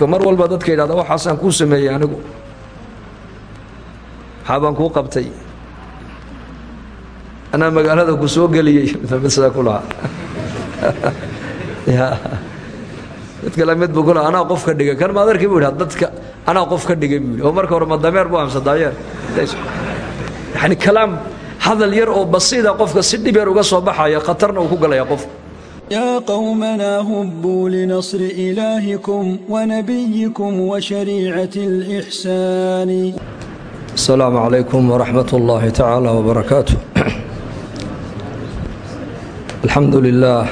qofka mar walba dadka yidhahda waxaasaan kuu sameeyey anigu. Maxaa baan kuu qabtay. Anaa magaalada ku soo geliyey. Sidaa ku lahaa. Ya mid kale mid buu ku lahaa anaa qof ka dhigay. Kan maad arkay buu yidhaha dadka anaa qof ka dhigay buu yidhi. Oo marka hore ma dameer buu amsa daayeer yani kalaam hadal yar oo basiida qofka si dhib yar uga soo baxaya khatarna uu ku galaya qofka يا قومنا هبوا لنصر إلهكم ونبيكم وشريعة الإحسان السلام عليكم ورحمة الله تعالى وبركاته الحمد لله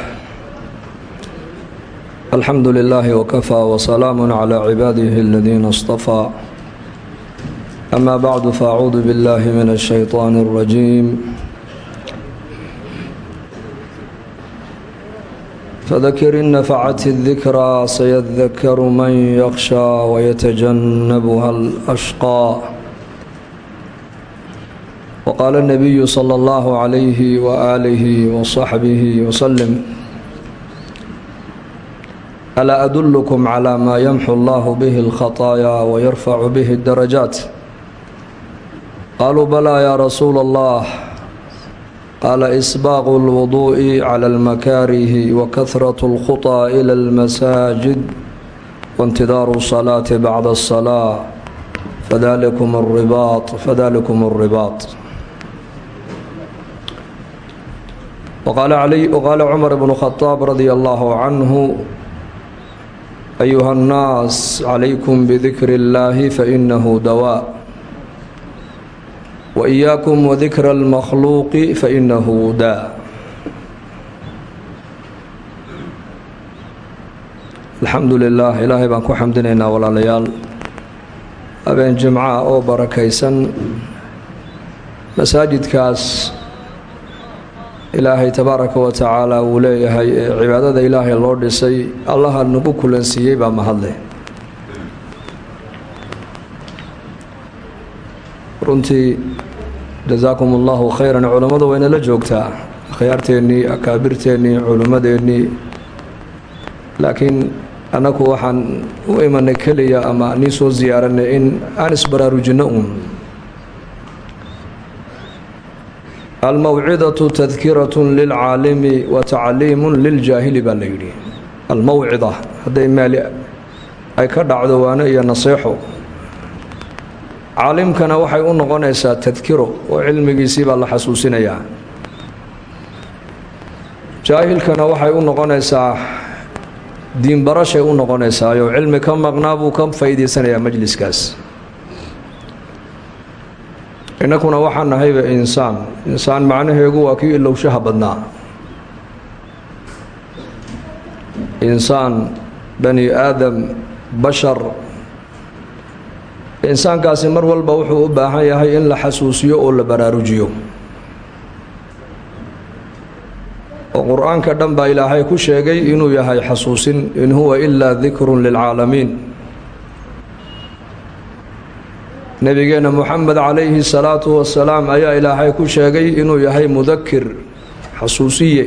الحمد لله وكفى وسلام على عباده الذين اصطفى أما بعد فأعوذ بالله من الشيطان الرجيم فذكر إن نفعت الذكرى سيذكر من يخشى ويتجنبها الأشقى وقال النبي صلى الله عليه وآله وصحبه وسلم ألا أدلكم على ما يمحو الله به الخطايا ويرفع به الدرجات قالوا بلى يا رسول الله قال إسباغ الوضوء على المكاره وكثرة الخطى إلى المساجد وانتظار الصلاة بعد الصلاة فذلكم الرباط فذلكم الرباط وقال علي وقال عمر بن الخطاب رضي الله عنه أيها الناس عليكم بذكر الله فإنه دواء وإياكم وذكر المخلوق فإنه داء الحمد لله إلaahay baan ku xamdinaynaa walaalayaal habeen jimca oo barakaysan masaajidkaas ilaahay tabaaraka wa tacaala wuu leeyahay ee cibaadada ilaahay loo dhisay allaha nagu kulansiiyey baa mahadleh runtii jasaakum allahu khayran. Culammadu wayna la joogtaa. Akhyaarteennii akaabirteennii culimmadeennii laakiin annagu waxaan u imanay keliya ama nii soo ziyaaranay in aan isbaraarujinno uun. Almawcidatu tadkiratun lilcaalimi wa tacliimun liljaahili baa la yidhi. Almawcida hadday meeli ay ka dhacdo waano iyo naseexo caalimkana waxay u noqonaysaa tadkiro oo cilmigiisii baa la xasuusinayaa. Jaahilkana waxay u noqonaysaa diinbarashay u noqonaysaayo cilmi ka maqnaa buu ka faa'iidaysanayaa majliskaas. Innakuna waxaan nahayba insaan. Insaan macnaheegu waa kii ilowshaha badnaa. Insaan bani aadam bashar insaankaasi mar walba wuxuu u baahan yahay in la xasuusiyo oo la baraarujiyo. oo qur'aanka dhan baa ilaahay ku sheegay inuu yahay xasuusin in huwa ilaa dikrun lilcaalamiin nebigeenna moxamed calayhi salaatu wasalaam ayaa ilaahay ku sheegay inuu yahay mudakir xasuusiye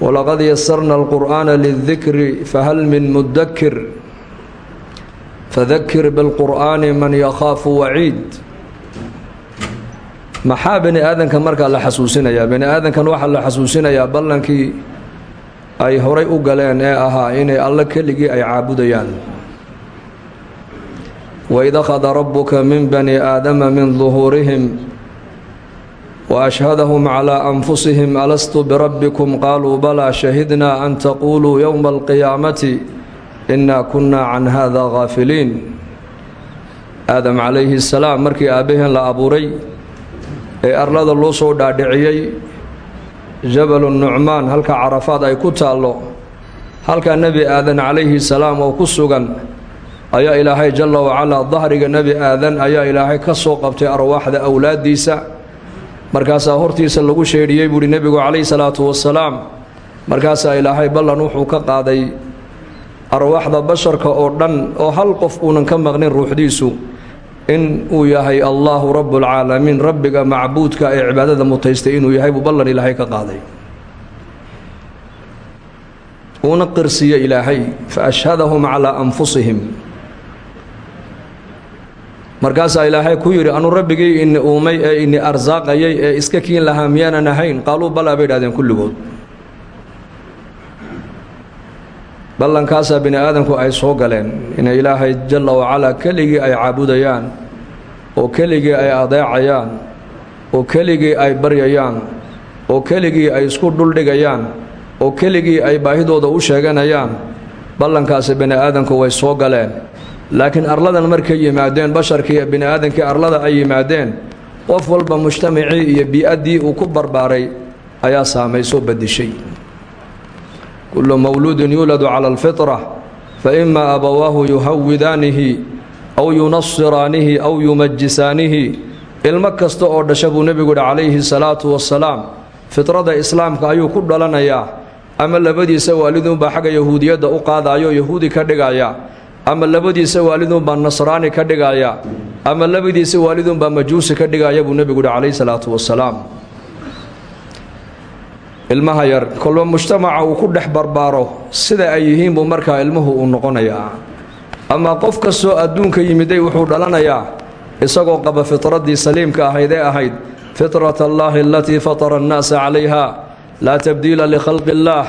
walaqad yasarna alqur'aana lidikri fahal min mudakir fadakir bilqur'aani man yakhaafu waciid maxaa bani aadanka markaa la xasuusinayaa? bani aadankan waxaa la xasuusinayaa ballankii ay horay u galeen ee ahaa inay alle keligii ay caabudayaan. waid akhada rabuka min bani aadama min duhuurihim waashhadahum calaa anfusihim alastu birabbikum qaaluu balaa shahidnaa an taquuluu yowma alqiyaamati innaa kunnaa can hada gaafiliin aadam calayhi salaam markii aabbaheen la abuuray ee arlada loo soo dhaadhiciyey jabalu nucmaan halka carafaad ay ku taallo halkaa nebi aadan calayhi salaam oo ku sugan ayaa ilaahay jalla wacalaa dahriga nebi aadan ayaa ilaahay ka soo qabtay arwaaxda awlaaddiisa. Markaasaa hortiisa lagu sheedhiyey buuhi nebigu calayhi salaatu wasalaam markaasaa ilaahay ballan wuxuu ka qaaday arwaaxda basharka oo dhan oo hal qof uunan ka maqnin ruuxdiisu in uu yahay allaahu rabbulcaalamiin rabbiga macbuudka ee cibaadada mutaystay inuu yahay buu ballan ilaahay ka qaaday. Uuna qirsiiye ilaahay fa ashhadahum calaa anfusihim. Markaasaa ilaahay ku yidhi anuu rabbigii ini uumay ee ini arsaaqayay ee iska kiin lahaa miyaanan ahayn. Qaaluu balaa bay idhahdeen kulligood ballankaasaa bini aadamku ay soo galeen inay ilaahay jalla wacalaa keligii ay caabudayaan oo keligii ay adeecayaan oo keligii ay baryayaan oo keligii ay isku dhuldhigayaan oo keligii ay baahidooda u sheeganayaan ballankaasi bini aadamku way soo galeen. Laakiin arladan markay yimaadeen basharkii bini aadamkii arlada ay yimaadeen qof walba mujtamacii iyo bii-addii uu ku barbaaray ayaa saamaysoo badishay kullu mawluudin yuuladu cala alfitra fa imaa abawaahu yuhawidaanihi aw yunasiraanihi aw yumajisaanihi ilmo kasta oo dhasha buu nebigu yidhi calayhi salaatu wassalaam fitrada islaamka ayuu ku dhalanayaa ama labadiisa waalidunbaa xagga yahuudiyadda u qaadayo yahuudi ka dhigaya ama labadiisa waalidunbaa nasraani ka dhigaya ama labadiisa waalidunbaa majuusi ka dhigaya buu nebigu yidhi calayhi salaatu wassalaam ilmaha yar. Kolba mujtamaca uu ku dhex barbaaro sida ay yihiin buu markaa ilmuhu uu noqonayaa. Ama qof kastoo adduunka yimiday wuxuu dhalanayaa isagoo qaba fitraddii saliimka ahayd ee ahayd fitrat allaahi alatii fatara annaasa calayha laa tabdiila likhalqi illaah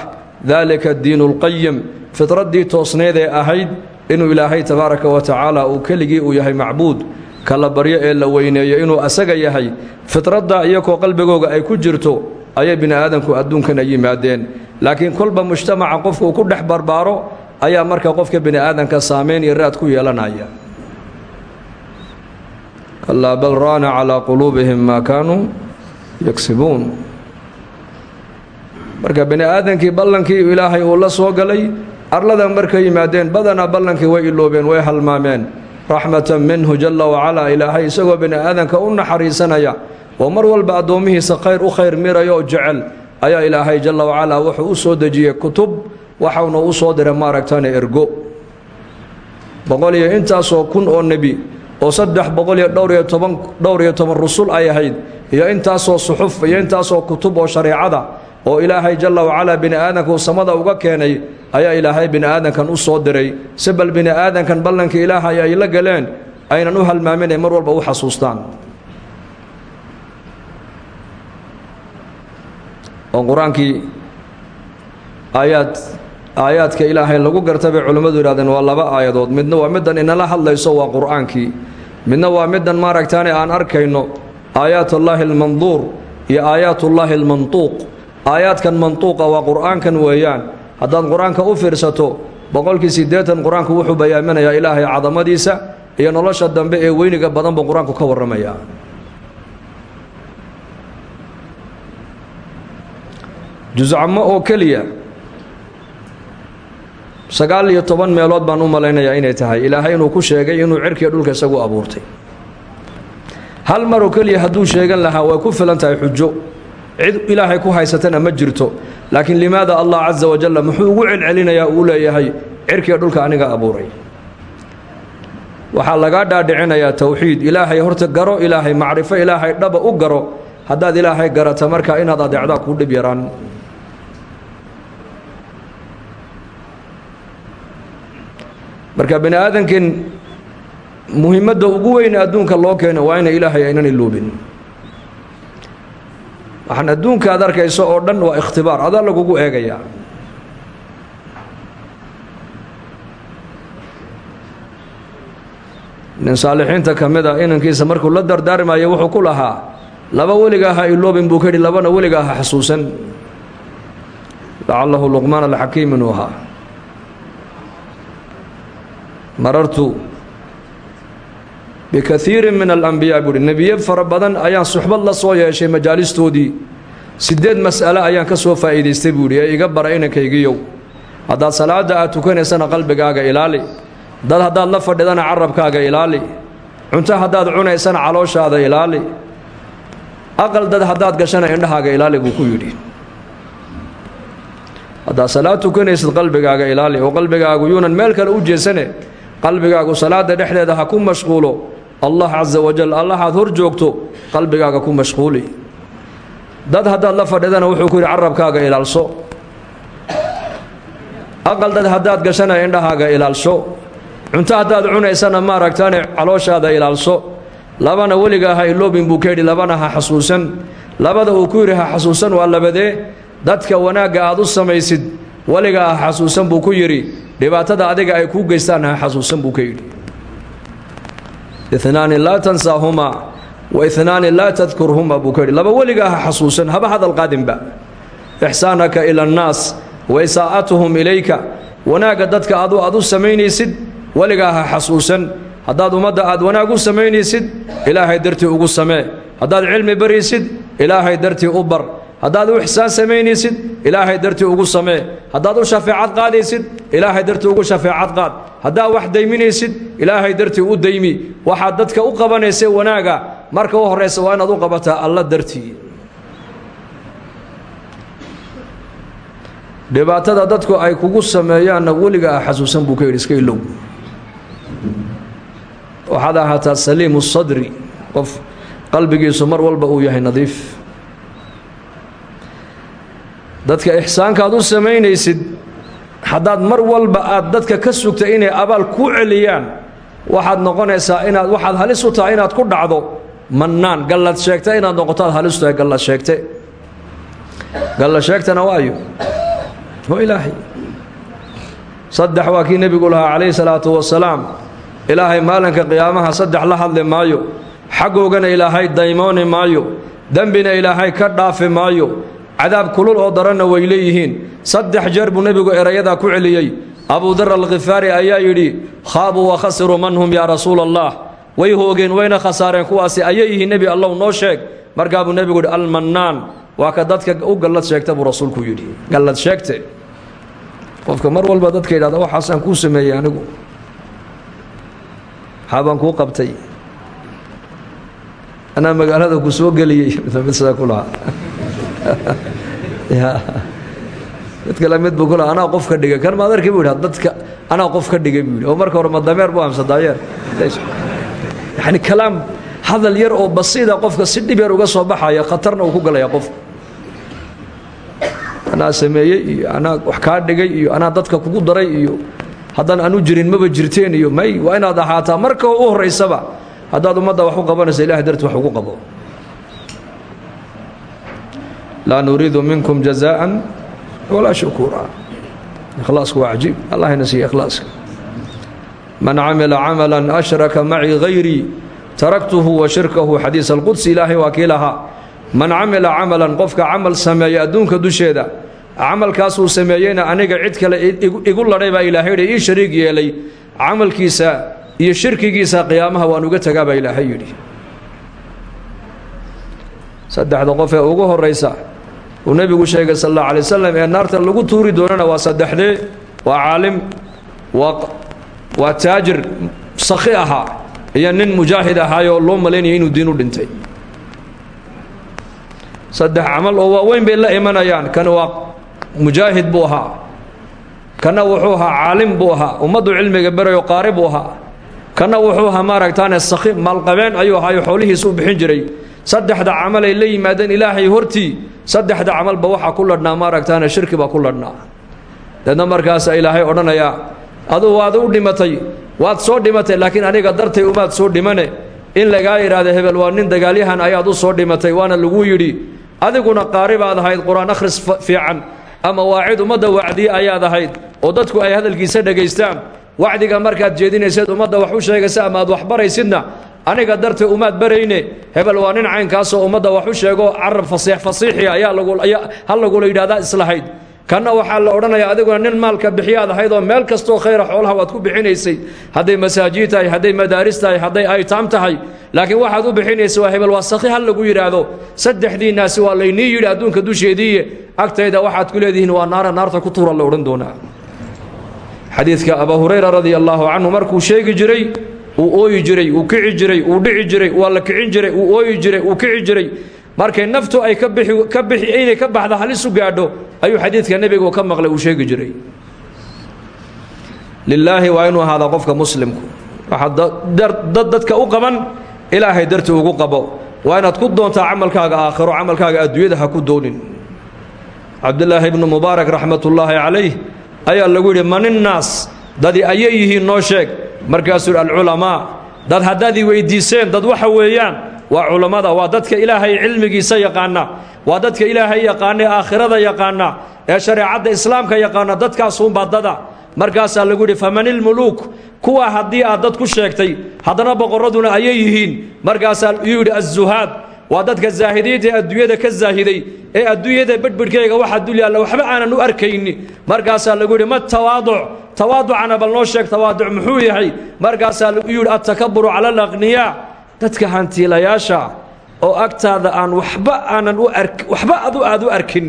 daalika addiinu alqayim fitraddii toosneed ee ahayd inuu ilaahay tabaaraka wa tacaala uu keligii uu yahay macbuud kala baryo ee la weyneeyo inuu asaga yahay. Fitradda iyagoo qalbigooga ay ku jirto ayay bini aadamku adduunkana yimaadeen. Laakiin kolba mujtamaca qofku uu ku dhex barbaaro ayaa marka qofka bini aadamka saamayn iyo raad ku yeelanaya. Kalaa bal raana calaa quluubihim maa kaanuu yagsibuun marka bini aadamkii ballankii ilaahay uu la soo galay arladan markay yimaadeen badanaa ballankii way iloobeen way halmaameen. Raxmatan minhu jalla wacalaa ilaahay isagoo bini aadamka u naxariisanaya oo mar walba addoommihiisa khayr u khayr miraya oo jecel ayaa ilaahay jalla wacalaa wuxuu u soo dejiyey kutub waxauna u soo diray maaragtane ergo. Boqol iyo intaasoo kun oo nebi oo saddex boqol iyo dhowr iyo toban dhowr iyo toban rusul ay ahayd iyo intaasoo suxuf iyo intaasoo kutub oo shareecada oo ilaahay jalla wacalaa bini aadamka uu samada uga keenay ayaa ilaahay bini aadamkan u soo diray. Si bal bini aadamkan ballankii ilaahay ay la galeen aynan u halmaamin ay mar walba u xasuustaan oo qur'aankii aayaad aayaadka ilaahay lagu garta bay culimmadu yidhahdeen waa laba aayadood midna waa middan inala hadlayso waa qur'aankii midna waa middan maaragtaane aan arkayno aayaatullaahi almanduur iyo aayaatullaahi almantuuq. Aayaadkan mantuuqa waa qur'aankan weeyaan. Haddaad qur'aanka u fiirsato boqolkii siddeetan qur'aanku wuxuu bayaaminayaa ilaahay cadamadiisa iyo nolosha dambe ee weyniga badan buu qur'aanku ka warramayaa juscamo oo keliya sagaal iyo toban meelood baan u malaynayaa inay tahay. Ilaahay inuu ku sheegay inuu cirkiiyo dhulka isagu abuurtay. Hal maroo keliya hadduu sheegan lahaa way ku filan tahay xujo. Cid ilaahay ku haysatana ma jirto. Laakiin limaada allah casa wajalla muxuu ugu celcelinayaa uu leeyahay cirkiiyo dhulka aniga abuuray. Waxaa lagaa dhaadhicinayaa towxiid ilaahay horta garo ilaahay macrifo ilaahay dhaba u garo. Haddaad ilaahay garata markaa inaad adeecdaa kuu dhib yaraan marka bani aadamkin muhiimadda ugu weyne adduunka loo keeno waa ina ilaahay aynan iloobin waxaan adduunka aad arkayso oo dhan waa ikhtibaar adaa lagugu eegayaa nin saalixiinta ka mid a inankiisa markuu la dardaarmayo wuxuu ku lahaa laba weligaa ha iloobin buu ka yidhi labana weligaa ha xasuusan. Lacalahu luqmaan alxakiim inuu ahaa marartu bikaiirin min alambiyaa buuhi nebiye fara badan ayaan suxbad la soo yeeshay majaalistoodii siddeed mas'ale ayaan ka soo faa'iidaystay buuhi ee iga bara inankaygiyow haddaad salaadda aad tukanaysana qalbigaaga ilaali. Dad haddaad la fadhidana carabkaaga ilaali. Cunto haddaad cunaysana calooshaada ilaali. Aqal dad haddaad gashana indhahaaga ilaali ku yidhi. Haddaad salaad tukanaysid qalbigaaga ilaali oo qalbigaagu yuunan meel kale u jeesane qalbigaagu salaada dhexdeeda ha ku mashquulo. Allah casa wajal allahaad hor joogto qalbigaaga ku mashquuli. Dad haddaad la fadhidana wuxuu ku yidhi carabkaaga ilaalso. Aqaldad haddaad gashana indhahaaga ilaalsho cunto haddaad cunaysana maaragtaane calooshaada ilaalso. Labana weligaa ha iloobin buu ka yidhi labana ha xasuusan. Labada uu ku yidhi ha xasuusan waa labadee. Dadka wanaagga aad u samaysid weligaa ha xasuusan buu ku yidhi dhibaatada adiga ay kuu geystaan ha xasuusan buu ka yidhi. Inaani laa tansaahumaa wa inaani laa tadkurhumaa buu ka yidhi. Laba weligaa ha xasuusan haba hadal qaadinba. Ixsaanaka ila annaas wa isaa'atuhum ilayka. Wanaagga dadka adu aad u samaynaysid weligaa ha xasuusan. Haddaad ummadda aad wanaag u samaynaysid ilaahay dartii ugu samee. Haddaad cilmi baraysid ilaahay dartii u bar haddaad u ixsaan samaynaysid ilaahay dartii ugu samee. Haddaad u shafeecad qaadaysid ilaahay dartii ugu shafeecad qaad. Haddaad wax dayminaysid ilaahay dartii u daymi. Waxaad dadka u qabanaysa wanaaga marka u horraysa waa inaad u qabataa alla dartii. Dhibaatada dadku ay kugu sameeyaanna weliga ah xasuusan buu ka yidhi iska ilow. Waxaad ahaataa saliimu sadri qof qalbigiisu mar walba uu yahay nadiif dadka ixsaankaad u samaynaysid haddaad mar walba aad dadka ka sugta inay abaal kuu celiyaan waxaad noqonaysaa inaad waxaad halis u tahay inaad ku dhacdo mannaan. Gallad sheegta inaad noqoto aad halis u tahay gallad sheegte. Gallad sheegtana waayo waa ilaahay. Saddex waa kii nebigu lahaa calayhi salaatu wasalaam. Ilaahay maalinka qiyaamaha saddex la hadli maayo. Xaggoogana ilaahay daymooni maayo. Dembina ilaahay ka dhaafi maayo cadaab kulul oo daranna way leeyihiin. Saddex jeer buu nebigu erayadaa ku celiyey. Abudar alkhifaari ayaa yidhi khaabuu wa khasiruu man hum yaa allah way hoogeen wayna khasaareen kuwaasi ayay yihiin nebi allow noo sheeg. Markaa buu nebigu yidhi almannaan. Waa ka dadka u gallad sheegta buu rasuulku yidhi. Gallad sheegte. Qofka mar walba dadka yidhahda waxaasaan kuu sameeyey anigu. Maxaabaan kuu qabtay. Anaa magaalada ku soo geliyey. Sidaa ku lahaa mid kale mid buu ku lahaa anaa qof ka dhigay. Kan maad arki buu yidhi dadka anaa qof ka dhigay buu yidhi. Oo marka hore ma dameer buu amsa daayeer yacni kalaam hadal yar oo basiida qofka si dhib yar uga soo baxaya khatarna uu ku galaya qofka anaa sameeyey iyo anaa wax kaa dhigay iyo anaa dadka kugu daray iyo haddaan anu jirin maba jirteen iyo may waa inaad ahaataa marka u horraysaba haddaad ummadda wax u qabanaysa ilahay darti wax ugu qabo laa nuriidu minkum jazaa'an walaa shukuura ikhlaasku waa cajiib. Allahayna siiya ikhlaaska. Man camila camalan ashraka macii hayrii taraktuhu wa shirkahu. Xadiis alqudsi ilaahay waa kii lahaa. Man camila camalan qofka camal sameeya adduunka dusheeda camalkaasuu sameeyeyna aniga cid kale igu ladhay baa ilaahay yidhi ii shariig yeelay. Camalkiisa iyo shirkigiisa qiyaamaha waan uga tegaa baa ilaahay yidhi. Saddexda qof ee ugu horraysa uu nebigu sheegay sal allahu alay wasalam ee naarta lagu tuuri doonana waa saddexdee waa caalim waa taajir sakhi ahaa iyo nin mujaahid ahaayoo loo malaynaya inuu diin u dhintay. Saddex camal oo waaweyn bay la imanayaan. Kan waa mujaahid buu ahaa. Kanna wuxuu ahaa caalim buu ahaa. Ummaddu cilmiga berayo qaari buu ahaa. Kanna wuxuu ahaa maaragtaane sakhi maalqabeen ayuu ahaayo xoolihiisa u bixin jiray saddexda camal ay la yimaadeen ilaahay hortii saddexda camalba waxaa ku ladhnaa maaragtaane shirki baa ku ladhnaa. Deedna markaasa ilaahay odhanayaa aduu waad u dhimatay waad soo dhimatay laakiin aniga dartay umaad soo dhimane. In lagaa yidhaahdo hebel waa nin dagaalyahan ayaad u soo dhimatay waana lagu yidhi adiguna qaari baad ahayd qur'aan akhris fiican ama waacid ummadda wacdiye ayaad ahayd oo dadku ay hadalkiisa dhegaystaan wacdiga markaad jeedinayseed ummadda wax u sheegaysa ama aad wax baraysidna aniga dartay umaad barayne hebel waa nin caynkaasoo ummadda wax u sheego carab fasiix fasiixi ayaa ha lagula yidhahdaa islahayd. Kanna waxaa la odhanayaa adiguna nin maalka bixiyaad ahayd oo meel kastoo khayra xoolaha waad ku bixinaysay. Hadday masaajid tahay hadday madaaris tahay hadday aytaam tahay laakiin waxaad u bixinaysa waa hebel waa sakhi ha lagu yidhaahdo. Saddexdiinnaasi waa laynii yidhi adduunka dusheediiye. Agtayda waxaad ku leedihiin waa naara naarta ku tuura la odhan doonaa xadiidka abaa hurayra radia allaahu markuu sheegi jiray uu ooyi jiray uu kici jiray uu dhici jiray waa la kicin jiray uu ooyi jiray uu kici jiray. Markay naftu ay ka bixi inay ka baxda halis u gaadho ayuu xadiidka nebigu ka maqlay uu sheegi jiray. Lilaahi waa inuu ahaadaa qofka muslimku. Waxaa dad dadka u qaban ilaahay darti ugu qabo. Waa inaad ku doontaa camalkaaga aakhiro camalkaaga adduunyada ha ku doonin. Cabdilaahi ibnu mubaarak raxmatullaahi calayh ayaa lagu yidhi maninnaas dadi ayay yihiin noo sheeg. Markaasuu alculamaa dad haddaad i weyddiiseen dad waxa weeyaan waa culammada waa dadka ilaahay cilmigiisa yaqaana waa dadka ilaahay yaqaana aakhirada yaqaana ee shareecadda islaamka yaqaana dadkaasuunbaa dada. Markaasaa lagu yidhi famanilmuluuk kuwa haddii aad dad ku sheegtay haddana boqorraduna ayay yihiin. Markaasaa yuu yidhi azuhaad waa dadka zaahidiinta adduunyada ka zaahiday ee adduunyada bedhbidhkayga waxa dul yaalla waxba aanan u arkayni. Markaasaa lagu yidhi ma tawaaduc. Tawaaducana bal noo sheeg tawaaduc muxuu yahay? Markaasaa lagu yidhi attakaburu cala alaqniyaa dadka hantiilayaasha oo agtaada aan waxba aanan u ark waxba adu aad u arkin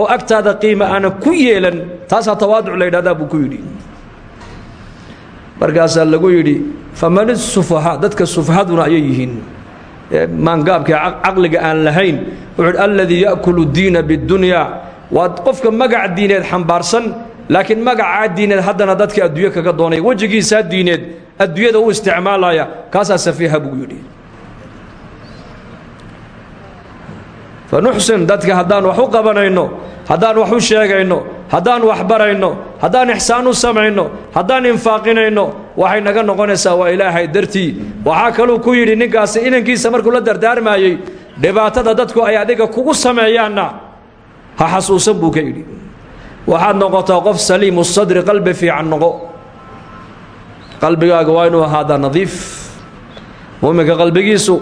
oo agtaada qiima aanan ku yeelan taasaa tawaaduc la yidhahdaa buu ku yidhi. Markaasaa lagu yidhi faman isufahaa dadka sufahaduna ayay yihiin maangaabka caqliga aan lahayn wuxuu hi alladii ya'kulu diina biddunyaa waa qofka magac diineed xambaarsan laakiin magacaa diineed haddana dadka adduunyo kaga doonaya wejigiisaa diineed adduunyada u isticmaalaya kaasaa safiiha buu yidhi fanuxsin dadka haddaan wax u qabanayno haddaan wax u sheegayno haddaan wax barayno haddaan ixsaan u samayno haddaan infaaqinayno waxay naga noqonaysaa waa ilaahay dartii waxaa kaluu ku yidhi ninkaasi inankiisa markuu la dardaarmaayey dhibaatada dadku ay adiga kugu sameeyaanna ha xasuusan buu ka yidhi waxaad noqotaa qof saliimu sadri qalbi fiican noqo qalbigaaga waa inuu ahaadaa nadiif muminka qalbigiisu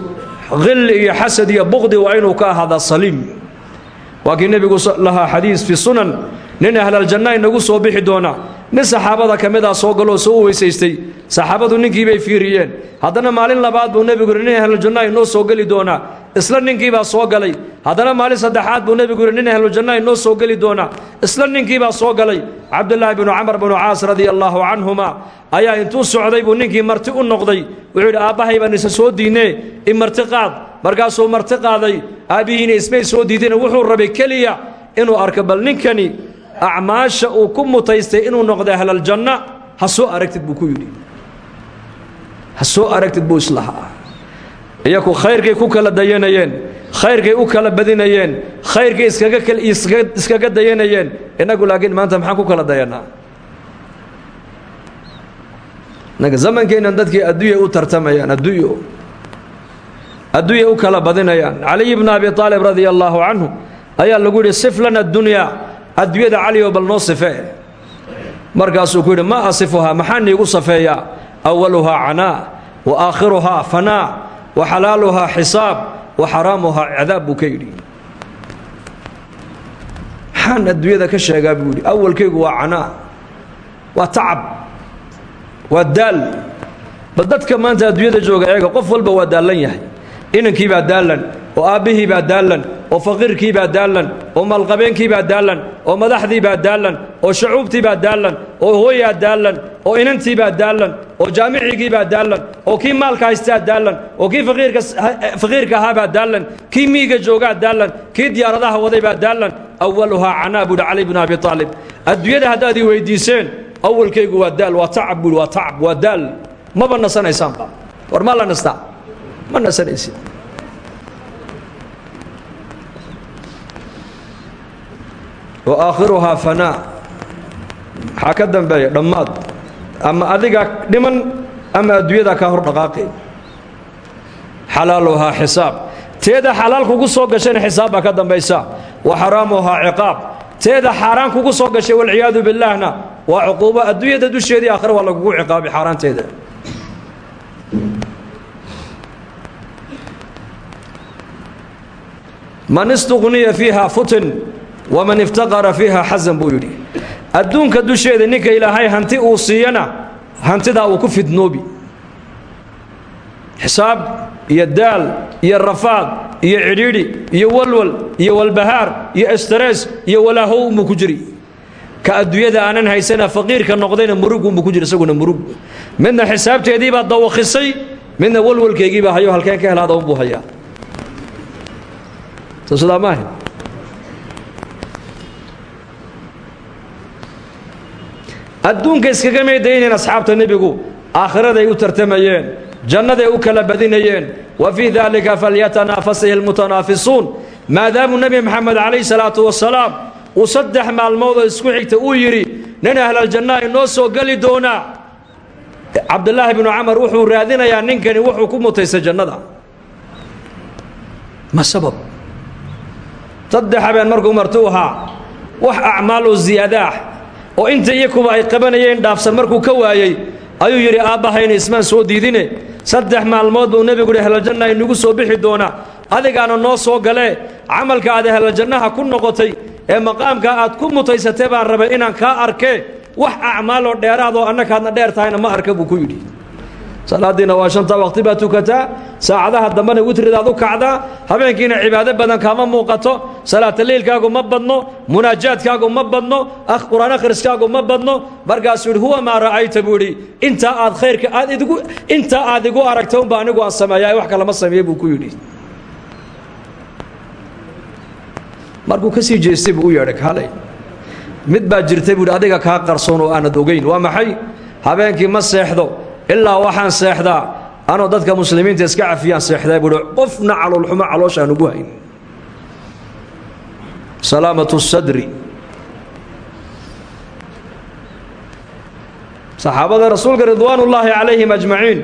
khilli iyo xasad iyo buqdi waa inuu ka ahaadaa saliim waa kii nebigu lahaa xadiis fi sunan nin ahlaljanna inagu soo bixi doona nin saxaabada ka mid ah soo galoo soo weysaystay. Saxaabadu ninkii bay fiiriyeen. Haddana maalin labaad buu nebigu yidhi nin ahlujanna inoo soo geli doonaa isla ninkiibaa soo galay. Haddana maalin saddexaad buu nebigu yidhi nin ahlujanna inoo soo geli doonaa isla ninkiibaa soo galay. Cabdulaahi binu camar binu caas radia allaahu canhuma ayaa intuu socday buu ninkii marti u noqday. Wuxuu yidhi aabbahay baan isa soo diinee in marti qaad. Markaasuu marti qaaday. Aabbihiina ismay soo diideen wuxuu rabay keliya inuu arko bal ninkani acmaasha uu ku mutaystay inuu noqdo ahlaljanna ha soo aragtid buu ku yidhi. Aragtid buu islahaa iyaku khayrkay ku kala dayanayeen khayrkay u kala badinayeen khayrkay iskaga dayanayeen innagu laakiin maanta maxaan ku kala dayanaa? Innaga zamankeennan dadkii adduunya u tartamayaan adduunyo adduunya u kala badinayaan. Caliy bna abi aalib radia allaahu ayaa lagu yidhi sif lana adunyaa adduunyada caliyo bal noo sifee. Markaasuu ku yidhi ma asifuhaa maxaa niigu safeeyaa awaluhaa canaa wa aakhiruhaa fanaa wa xalaaluhaa xisaab wa xaraamuhaa cadaab buu ka yidhi. Ka sheegaa buu yidhi awalkaygu waa canaa waa tacab waa daal. Bal maanta adduunyada jooga eega qof walba waa daallan yahay. Inankii baa daallan oo aabbihii baa daallan oo faqiirkii baa daallan oo maalqabeenkii baa daallan oo madaxdii baa daallan oo shacuubtii baa daallan oo hooyaa daallan oo inantii baa daallan oo jaamicigii baa daallan oo kii maalka haystaa daallan oo kii faqiirka ahaa baa daallan kii miiga joogaa daallan kii diyaaradaha waday baa daallan. Awaluhaa canaa buuhi cali bnu abi aalib adduunyada haddaad ii awalkaygu waa daal waa tacab waa tacab waa daal. Maba nasanaysaanba war maa la nastaa? Ma nasanaysid wa aakhiruhaa fanaa. Maxaa ka dambeeya dhammaad. Ama adiga dhiman ama adduunyada kaa hor dhaqaaqi. Xalaaluhaa xisaab. Teeda xalaal kugu soo gashayna xisaab baa ka dambaysa. Wa xaraamuhaa ciqaab. Teeda xaaraan kugu soo gashay walciyaadu billaahna waa cuquubo adduunyada dusheedii aakhira waa lagugu ciqaabi xaaraanteeda. Man istuqniya fiiha futin waman iftaqara fiiha xasan buu yidhi adduunka dusheeda ninka ilaahay hanti uu siiyana hantidaa uu ku fidnoobi xisaab iyo daal iyo rafaad iyo cidhiidhi iyo walwal iyo walbahaar iyo estarees iyo walaahow unbuu ku jiri ka adduunyada aanan haysana faqiirka noqdayna murug unbuu ku jiri isaguna murug midna xisaabteediibaa dawakhisay midna walwalkeygiibaa hayo halkeen ka helaada unbuu hayaa soo adduunka iskaga meydaynayn asxaabta nebigu aakhiraday u tartamayeen jannaday u kala badinayeen wa fii daalika falyatanaafasihi almutanaafisuun. Maadaamuu nebi maxamed calayhi salaatu wasalaam uu saddex maalmoodoo isku xigta uu yidhi nin ahlaljannaha inoo soo geli doonaa. Cabdulaahi binu camar wuxuu raadinayaa ninkani wuxuu ku mutaystay jannada. Ma sabab? Saddex habeen markuu martuu ahaa wax acmaal oo ziyaada ah oo inta iyakuba ay qabanayeen dhaafsan markuu ka waayey ayuu yidhi aabbahayna ismaan soo diidine. Saddex maalmood buu nebigu yidhi ahlaljanna inagu soo bixi doonaa. Adigaana noo soo galee camalka aad ahlaljannaha ku noqotay ee maqaamka aad ku mutaysatee baan rabay inaan kaa arkee. Wax acmaaloo dheeraadoo annakaadna dheer tahayna ma arka buu ku yidhi salaadiina waa shanta waqti baad tukataa saacadaha dambena witridaad u kacdaa habeenkiina cibaado badan kaama muuqato salaata leylkaagu ma badno munaajaadkaagu ma badno qur'aan akhriskaagu ma badno markaasuu yidhi huwa maa ra'ayta? buu yidhi intaa aad khayrka aad idigu intaa aad igu aragta unba anigu aan sameeyaa wax kalama sameeye buu ku yidhi. Markuu ka sii jeestay buu u yeedhay kaalay mid baa jirtay buu yidhi adiga kaa qarsoon oo aanad ogeyn waa maxay? Habeenkii ma seexdo ilaa waxaan seexdaa. Anoo dadka muslimiinta iska cafiyaan seexdaa buuhi qofna caloolxumo calooshaan ugu hayn. Salaamatu sadri. Saxaabada rasuulka ridwaanullaahi calayhim ajmaciin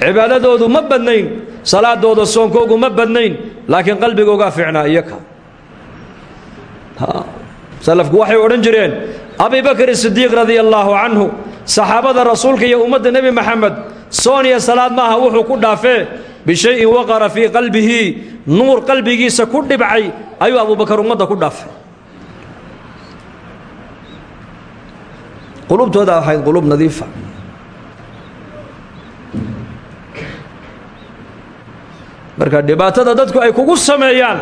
cibaadadoodu ma badnayn salaadooda soonkoogu ma badnayn laakiin qalbigoogaa fiicnaa iyaka salafku waxay odhan jireen abibakr sidiiq radia allaahu canhu saxaabada rasuulka iyo ummadda nebi maxamed sooniya salaad maaha wuxuu ku dhaafee bishayin waqara fii qalbihi nuur qalbigiisa ku dhibcay ayuu abubakar ummadda ku dhaafay qulubtooda ahayd qulub nadiifa marka dhibaatada dadku ay kugu sameeyaan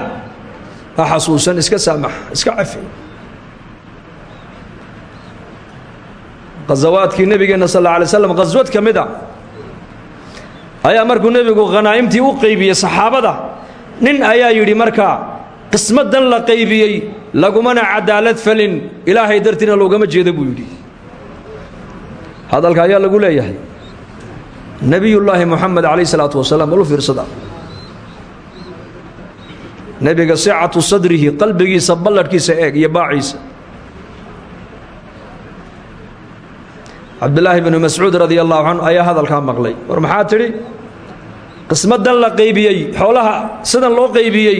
ha xasuusan iska saamax iska cafi khazawaadkii nebigeenna sal alla alay slam khaswad ka mid a ayaa markuu nebigu khanaa'imtii u qaybiyey saxaabada nin ayaa yidhi markaa qismadan la qaybiyey lagumana cadaalad falin ilaahay dartiina loogama jeeda buu yidhi. Hadalka ayaa lagu leeyahay. Nebiyullaahi moxamed calayh isalaatu wasalaam ulu fiirsada. Nebiga sicatu sadrihi qalbigiisa balladhkiisa eeg iyo baaciisa cabdulaahi bnu mascuud radia allahu canhu ayaa hadalkaa maqlay. War maxaa tidhi? Qismadan la qaybiyey xoolaha sidan loo qaybiyey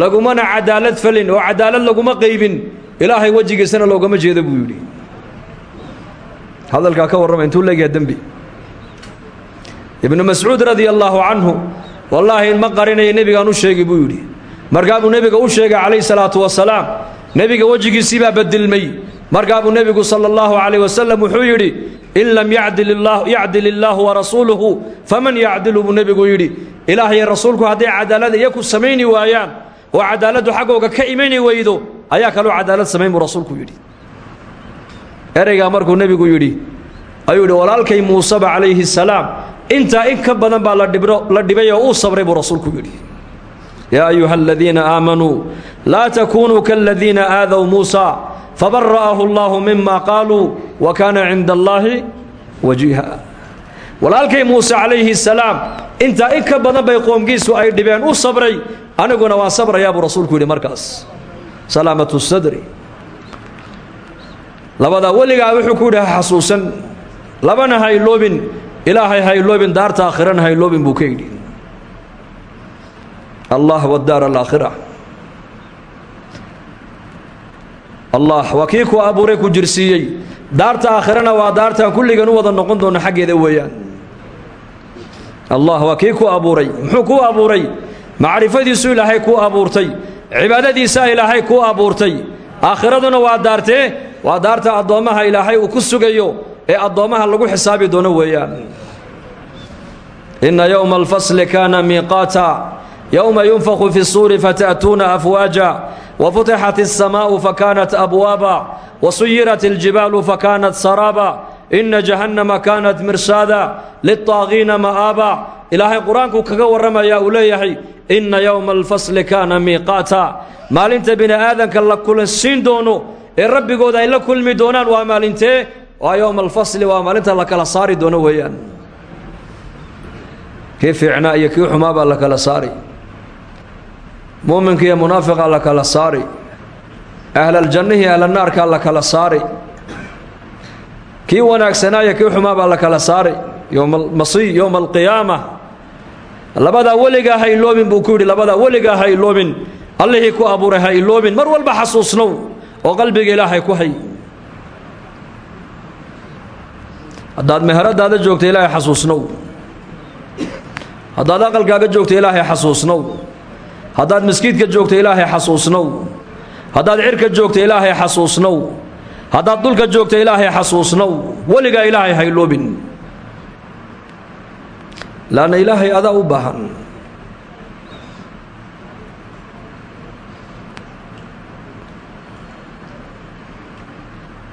lagumana cadaalad falin oo cadaalad laguma qaybin ilaahay wejigiisana loogama jeedo buu yidhi. Hadalkaa ka warrama intuu leegyaha dembi. Ibnu mascuud radia allaahu canhu wallaahi ma qarinaya nebigaan u sheegi buu yidhi. Markaa buu nebiga u sheegay calayhi salaatu wasalaam nebiga wejigiisii baa bedilmay markaa buu nebigu sala allahu calayh wasalam wuxuu yidhi in lam yacdil illaahu warasuuluhu faman yacdilu? Buu nebigu yidhi ilaahay rasuulku hadday cadaalad iyaku samayni waayaan oo cadaaladdu xaggooga ka imani weydo ayaa kaloo cadaalad samayn buu rasuulku yidhi. Ereygaa markuu nebigu yidhi ayuu yidhi walaalkay muuseba calayhi salaam intaa in ka badan baa la dhibay oo uu sabray buu rasuulku yidhi. Yaa ayuha aladiina aamanuu laa takunuu kaladiina aadaw muusa fabara'ahu allaahu mima qaaluu wa kaana cinda allaahi wajiiha walaalkay muuse calayhi salaam intaa in ka badan bay qoomkiisu ay dhibeen u sabray aniguna waan sabrayaa buu rasuulku yidhi markaas salaamatu sadri labadaa weligaa wuxuu ku yidhi ha xasuusan labana hayloobin ilaahay hayloobin daarta aakhirana hayloobin buu ka yidhi allah wadaar alaakhira allah waa kii ku abuuray ku jirsiiyey. Daarta aakhirana waa daartaan kulligan u wada noqon doona xaggeeda weeyaan. Allah waa kii ku abuuray. Muxuu kuu abuuray? Macrifadiisu ilaahay kuu abuurtay. Cibaadadiisaa ilaahay kuu abuurtay. Aakhiraduna waa daartee waa daarta addoommaha ilaahay uu ku sugayo ee addoommaha lagu xisaabi doono weeyaan. Inna yowma alfasli kaana miiqaata. Yowma yunfaku fi الsuuri fata'tuuna afwaaja wafutixat الsamaa'u fakanat abwaaba wasuyirat اljibaalu fakanat saraaba ina jahannama kaanat mirsaada liلطaagiina ma'aaba ilaahay qur-aanku kaga warramayaa uu leeyahay inna yowma alfasli kaana miiqaata maalinta bini aadanka la kulansiin doono ee rabbigooda ay la kulmi doonaan waa maalintee waa yowma alfasli waa maalinta la kala saari doono weeyaan kii fiicnaa iyo kii xumaa baa la kala saari muuminka iyo munaafiqaa la kala saari. Ahlaljannihii ahlanaarkaa la kala saari. Kii wanaagsanaayo kii xumaa baa la kala saaray yowma almasiih yowma alqiyaama. Labadaa weligaa ha iloobin buu ku yidhi labadaa weligaa ha iloobin allihii ku abuuray ha iloobin mar walba xasuusnow oo qalbiga ilaahay ku hay. Haddaad meheradaada joogto ilaahay xasuusnow. Haddaad aqalkaaga joogto ilaahay xasuusnow haddaad maskiidka joogto ilaahay xasuusnow. Haddaad cirka joogto ilaahay xasuusnow. Haddaad dulka joogto ilaahay xasuusnow. Weligaa ilaahay ha iloobin laanna ilaahay adaa u baahan.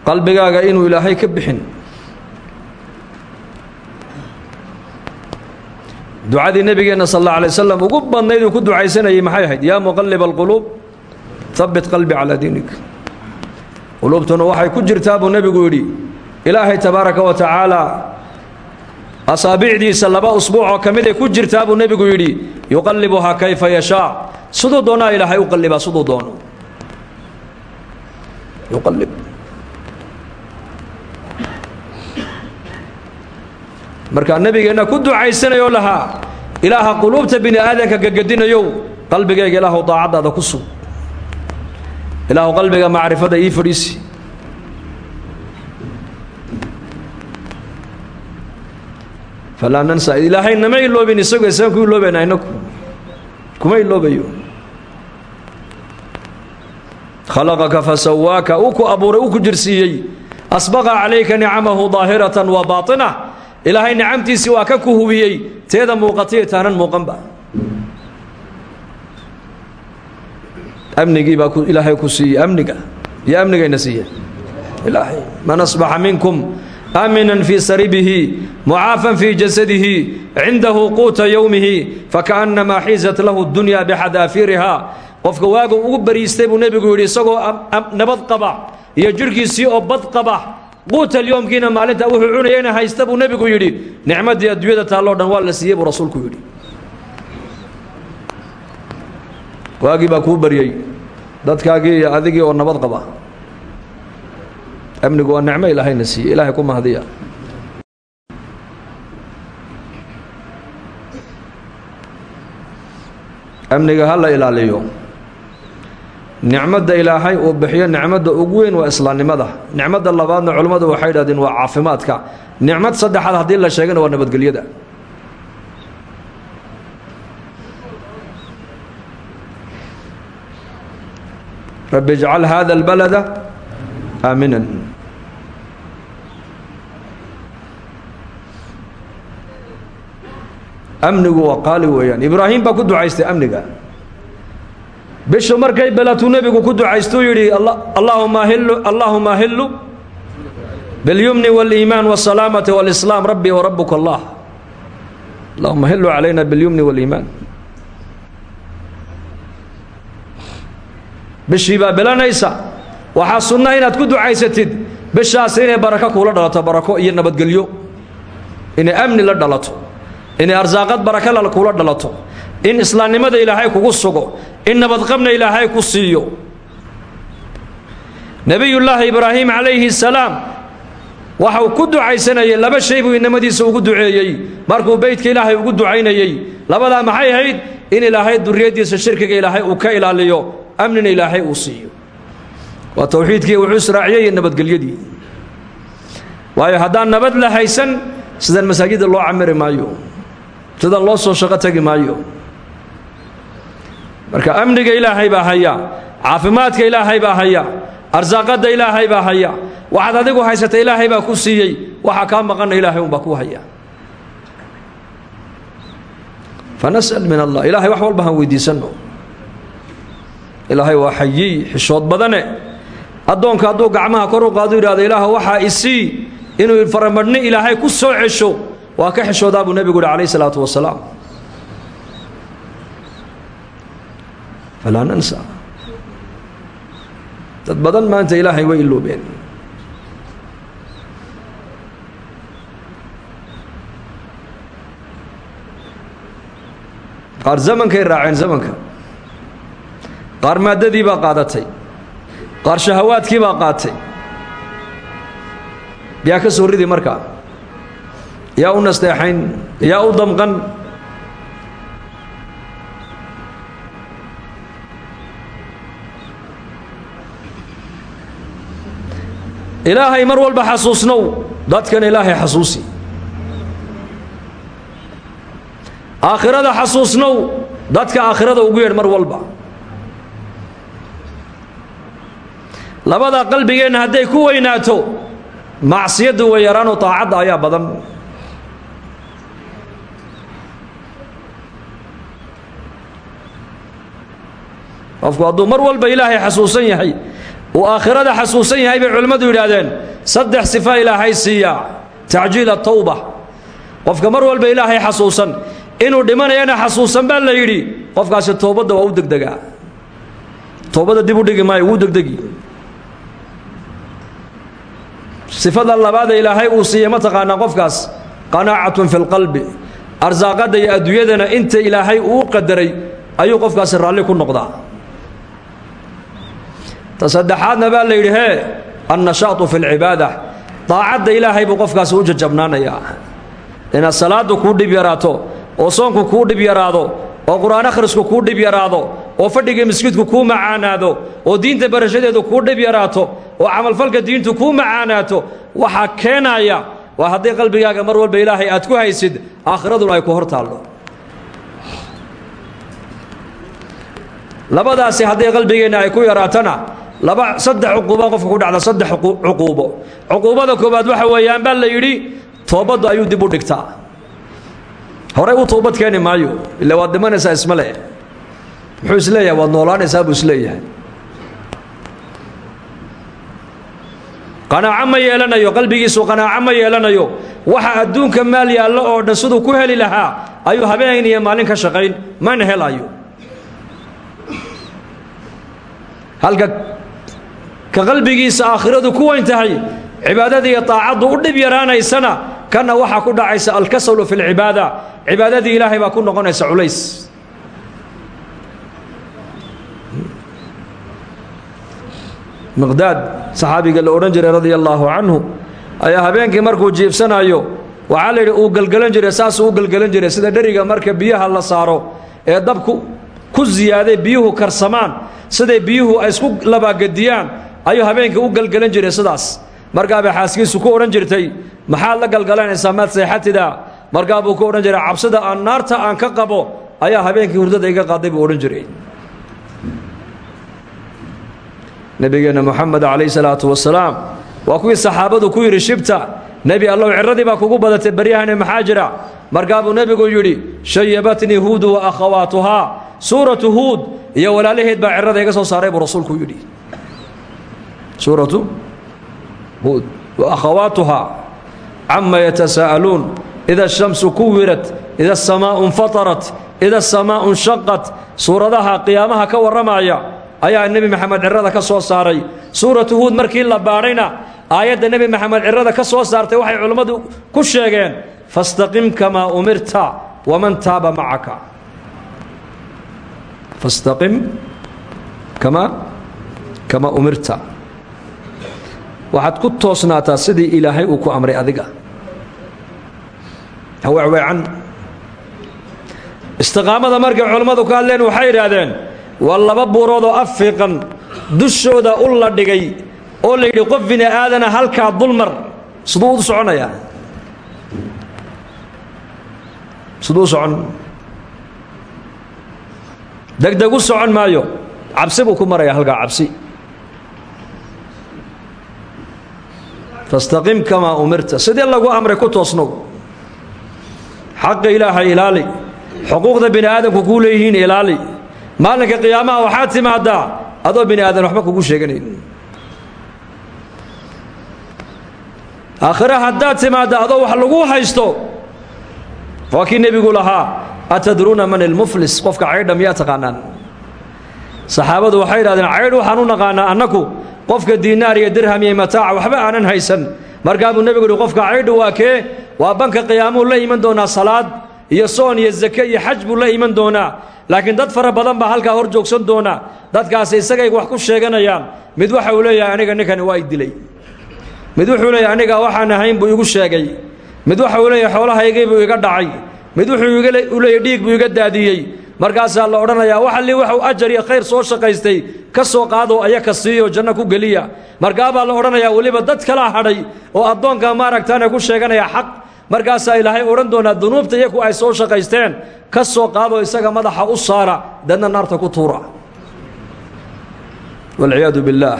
Qalbigaaga inuu ilaahay ka bixin ducadii nebigeenna sal alla alay wasalam ugu badnayd uu ku ducaysanayay maxay ahayd? Yaa muqalib alquluub habbit qalbi calaa diinik. Quluubtuna waxay ku jirtaa buu nebigu yidhi ilaahay tabaaraka wa tacaala asaabicdiisa laba usbuuc oo ka mid ay ku jirtaa buu nebigu yidhi yuqallibuhaa kayfa yashaa. Siduu doonaa ilaahay u qallibaa siduu doono markaa nebigeenna ku ducaysanayoo lahaa ilaaha quluubta bini aadanka gagadinayow qalbigayga ilaahu daacaddaada ku sug. Ilaahu qalbiga macrifada ii fadhiisi. Falaa nansa ilaahay nama iloobin isagoo isaan ku iloobayna kuma iloobayo khalaqaka fasawaaka uu ku abuuray uu ku jirsiiyey. Asbaqa calayka wa baaطinah ilaahay nicamtiisii waa ka ku hubiyey teeda muuqataiyo taanan muuqanba amnigii baa ilaahay ku siiyey. Amniga. Iyo amnigayna siiye ilaahay man asbaxa minkum aaminan fii saribihi mucaafan fii jasadihi cindahu quuta yowmihi fakaأnnamaa xiizat lahu dunya bixadaafiriha qofka waagu ugu bariistay buu nebigu yidhi isagoo nabad qaba iyo jirhkiisii oo bad qaba quuta alyowmkiina maalinta wuxuu cunayayna haysta buu nebigu yidhi nicmaddii adduunyada taalloo dhan waa la siiyey buu rasuulku yidhi. Waagii baa kuu baryey dadkaagii iyo adigii oo nabad qaba. Amnigu waa nicmo ilaahayna siiyey ilaahay ku mahdiya amniga ha la ilaaliyo nicmadda ilaahay uu bixiyo nicmadda ugu weyn waa islaamnimada nicmadda labaadna culimmadu waxay idhahdeen waa caafimaadka. Nicmad saddexaad haddii la sheegana waa nabadgelyada. Rabbi ijcal hada albalada aaminan. Amnigu waa qaali ibraahim baa ku ducaystay amniga bishu markay belatuu nebigu ku ducaystuu yidhi allaahuma ahillu allaahuma ahillu biاlyumni wاliimaan wالsalaamati wاlislaam rabbi warabuka allah allahuma ahillu calayna biاlyumni wاliimaan bishii baa belanaysa waxaa sunna inaad ku ducaysatid bishaasi inay barako kuula dhalato barako iyo nabadgelyo inay amni la dhalato inay arsaaqad baraka kuula dhalato in islaamnimada ilaahay kugu sugo in nabadqabna ilaahay ku siiyo nebiyullaahi ibraahim calayhi salaam waxau ku ducaysanayay laba shay buu inamadiisa ugu duceeyey markuu beytka ilaahay ugu ducaynayey labadaa maxay ahayd in ilaahay duriyaddiisa shirkiga ilaahay uu ka ilaaliyo amnina ilaahay uu siiyo waa towxiidkii wuxuu israaciyey nabadgelyadii waayo haddaan nabad la haysan sidan masaajidda loo camiri maayo sidan loo soo shaqo tegi maayo marka amniga ilaahay baa haya caafimaadka ilaahay baa haya arsaaqadda ilaahay baa haya. Waxaad adigu haysata ilaahay baa ku siiyey waxaa kaa maqanna ilaahay unbaa ku haya. Fanas'al min allah. Ilaahay wax walba han weydiisanno. Ilaahay waa xayiy xishood badane. Addoonka hadduu gacmaha kor u qaado yidhahdo ilaah waxaa isii inuu faramadhni ilaahay ku soo cesho. Waa ka xishoodaa buu nebigu yidhi calayh wasalaam falaa nansa. Dad badan maanta ilaahay way iloobeen qaar zamankay raaceen zamanka qaar maaddadii baa qaadatay. Qaar shahawaadkii baa qaatay. Yaa ka soo ridi marka yaa u nasteexayn yaa u damqan ilaahay mar walba xasuusnow. Dadkan ilaahay xasuusi. Aakhirada xasuusnow. Dadka aakhirada ugu yeedh mar walba. Labada qalbigeenna hadday ku weynaato macsiyaddu way yaraanoo taacadda ayaa badan. Qofku hadduu mar walba ilaahay xasuusan yahay uu aakhirada xasuusan yahay bay culimmadu yidhaahdeen saddex sifa ilaahay siiyaa tacjiil atawba qofka mar walba ilaahay xasuusan inuu dhimanayana xasuusan baa la yidhi qofkaasi toobadda waa u degdegaa. Toobadda dib u dhigi maayo wuu degdegi. Sifada labaada ilaahay uu siiye ma taqaanaa qofkaas qanaacatun fi lqalbi arsaaqadda iyo adduunyadana inta ilaahay uu qadaray ayuu qofkaasi raalli ku noqdaa ta saddexaadna baa la yidhi hee annashaatu fi lcibaada daacadda ilaahay buu qofkaasi u jajabnaanayaa. Inaad salaaddu kuu dhib yaraato oo soonku kuu dhib yaraado oo qur'aan akhrisku kuu dhib yaraado oo fadhiga masjidku kuu macaanaado oo diinta barashadeedu kuu dhib yaraato oo camalfalka diintu kuu macaanaato waxaa keenaya waa hadday qalbigaaga mar walba ilaahay aad ku haysid aakhiraduna ay ku hor taallo. Labadaasi hadday qalbigeenna ay ku yaraatana laba saddex cuquuba qofka ku dhacda saddex cuquubo. Cuquubada koowaad waxa weeyaan baa la yidhi toobaddu ayuu dib u dhigtaa. Horey u toobad keeni maayo. Ila waad dhimanaysaa isma le is leeyahay waad noolaanaysaa buu is leeyahay qanaaco ma yeelanayo qalbigiisu qanaaco ma yeelanayo. Waxa adduunka maal yaallo oo dhan siduu ku heli lahaa ayuu habeen iyo maalin ka shaqayn. Mana helayo halka ka qalbigiisa aakhiradu ku weyn tahay cibaadada iyo taacaddu u dhib yaraanaysana kana waxaa ku dhacaysa alkasalu fi lcibaada cibaadadii ilaahay baa ku noqonaysa culays. Miqdaad saxaabiga la odhan jiray radia allaahu canhu ayaa habeenkii markuu jiibsanayo waxaa la yidhi uu gelgelan jiray saasuu u gelgelan jiray sida dheriga marka biyaha la saaro ee dabku ku ziyaaday biyuhu karsamaan siday biyuhu ay isku labaagediyaan ayuu habeenkii u gelgelan jiray sidaas. Markaabay xaaskiisu ku odhan jirtay maxaad la galgalanaysaa maad seexatida? Markaa buu ku odhan jiray cabsida aan naarta aan ka qabo ayaa habeenkii hurdada iga qaaday buu odhan jiray. Nebigeenna moxamed calayhi salaatu wasalaam waa kuwii saxaabadu ku yidhi shibta nebi allow ciradii baa kugu badatay baryahane maxaa jira? Markaa buu nebigu yidhi shayabatnii huudu wa akhawaatuhaa. Suuratu huud iyo walaalaheed baa cirada iga soo saaray buu rasuulku yidhi suuratu huud. Wa akhawaatuhaa cama yatasaa'aluun ida ashamsu kuwirat ida asamaau infatarat ida asamaau nshaqat suuradaha qiyaamaha ka warramaya ayaa nebi maxamed cirada ka soo saaray. Suuratu huud markii la baadhayna aayadda nebi maxamed cirada ka soo saartay waxay culimmadu ku sheegeen fastaqim kamaa umirta waman taaba macaka fastaqim kamaa kamaa umirta waxaad ku toosnaataa sidii ilaahay uu ku amray adiga. Haweecweecan istiqaamada markay culammadu ka hadleen waxay yidhaahdeen waa laba buurood oo af fiiqan dushooda u la dhigay oo la yidhi qof bini aadana halkaa dulmar siduu u soconayaa siduu u socon. Degdeg u socon maayo. Cabsi buu ku marayaa halkaa cabsi fastaqim kamaa umirta. Sidii lagu amray ku toosnow xaqa ilaahay ilaali. Xuquuqda bini aadamku kuu leeyihiin ilaali. Maalinka qiyaamaha waxaad timaaddaa adoo bini aadan waxba kugu sheeganayn. Aakhire haddaad timaadda adoo wax lagu haysto waa kii nebigu lahaa atadruuna man ilmuflis qofka caydha miyaa taqaanaan? Saxaabadu waxay yidhahdeen caydh waxaan u naqaanaa annaku qofka diinaar iyo dirham iyo mataaca waxba aanan haysan. Markaa buu nebigu yihi qofka caydhu waa kee? Waa banka qiyaamuu la iman doonaa salaad iyo soon iyo zake iyo xaj buu la iman doonaa. Laakiin dad fara badan baa halkaa hor joogsan doona dadkaasi isagay wax ku sheeganayaan. Mid waxa uu leeyahay aniga ninkani waa i dilay. Mid wuxuu leeyahy aniga waxaan ahayn buu igu sheegay. Mid waxa uu leeyahy xoolahaygii buu iga dhacay. Mid wuxuu u leeyahy dhiig buu iga daadiyey markaasaa la odhanayaa wax alli waxuu ajar iyo khayr soo shaqaystay ka soo qaadoo ayaka siiyo janno ku geliya. Markaabaa la odhanayaa weliba dad kala hadhay oo addoonka maaragtaane ku sheeganaya xaq markaasaa ilaahay odhan doonaa dunuubta iyaku ay soo shaqaysteen ka soo qaadoo isaga madaxa u saara dadna naarta ku tuura. Walciyaadu billaah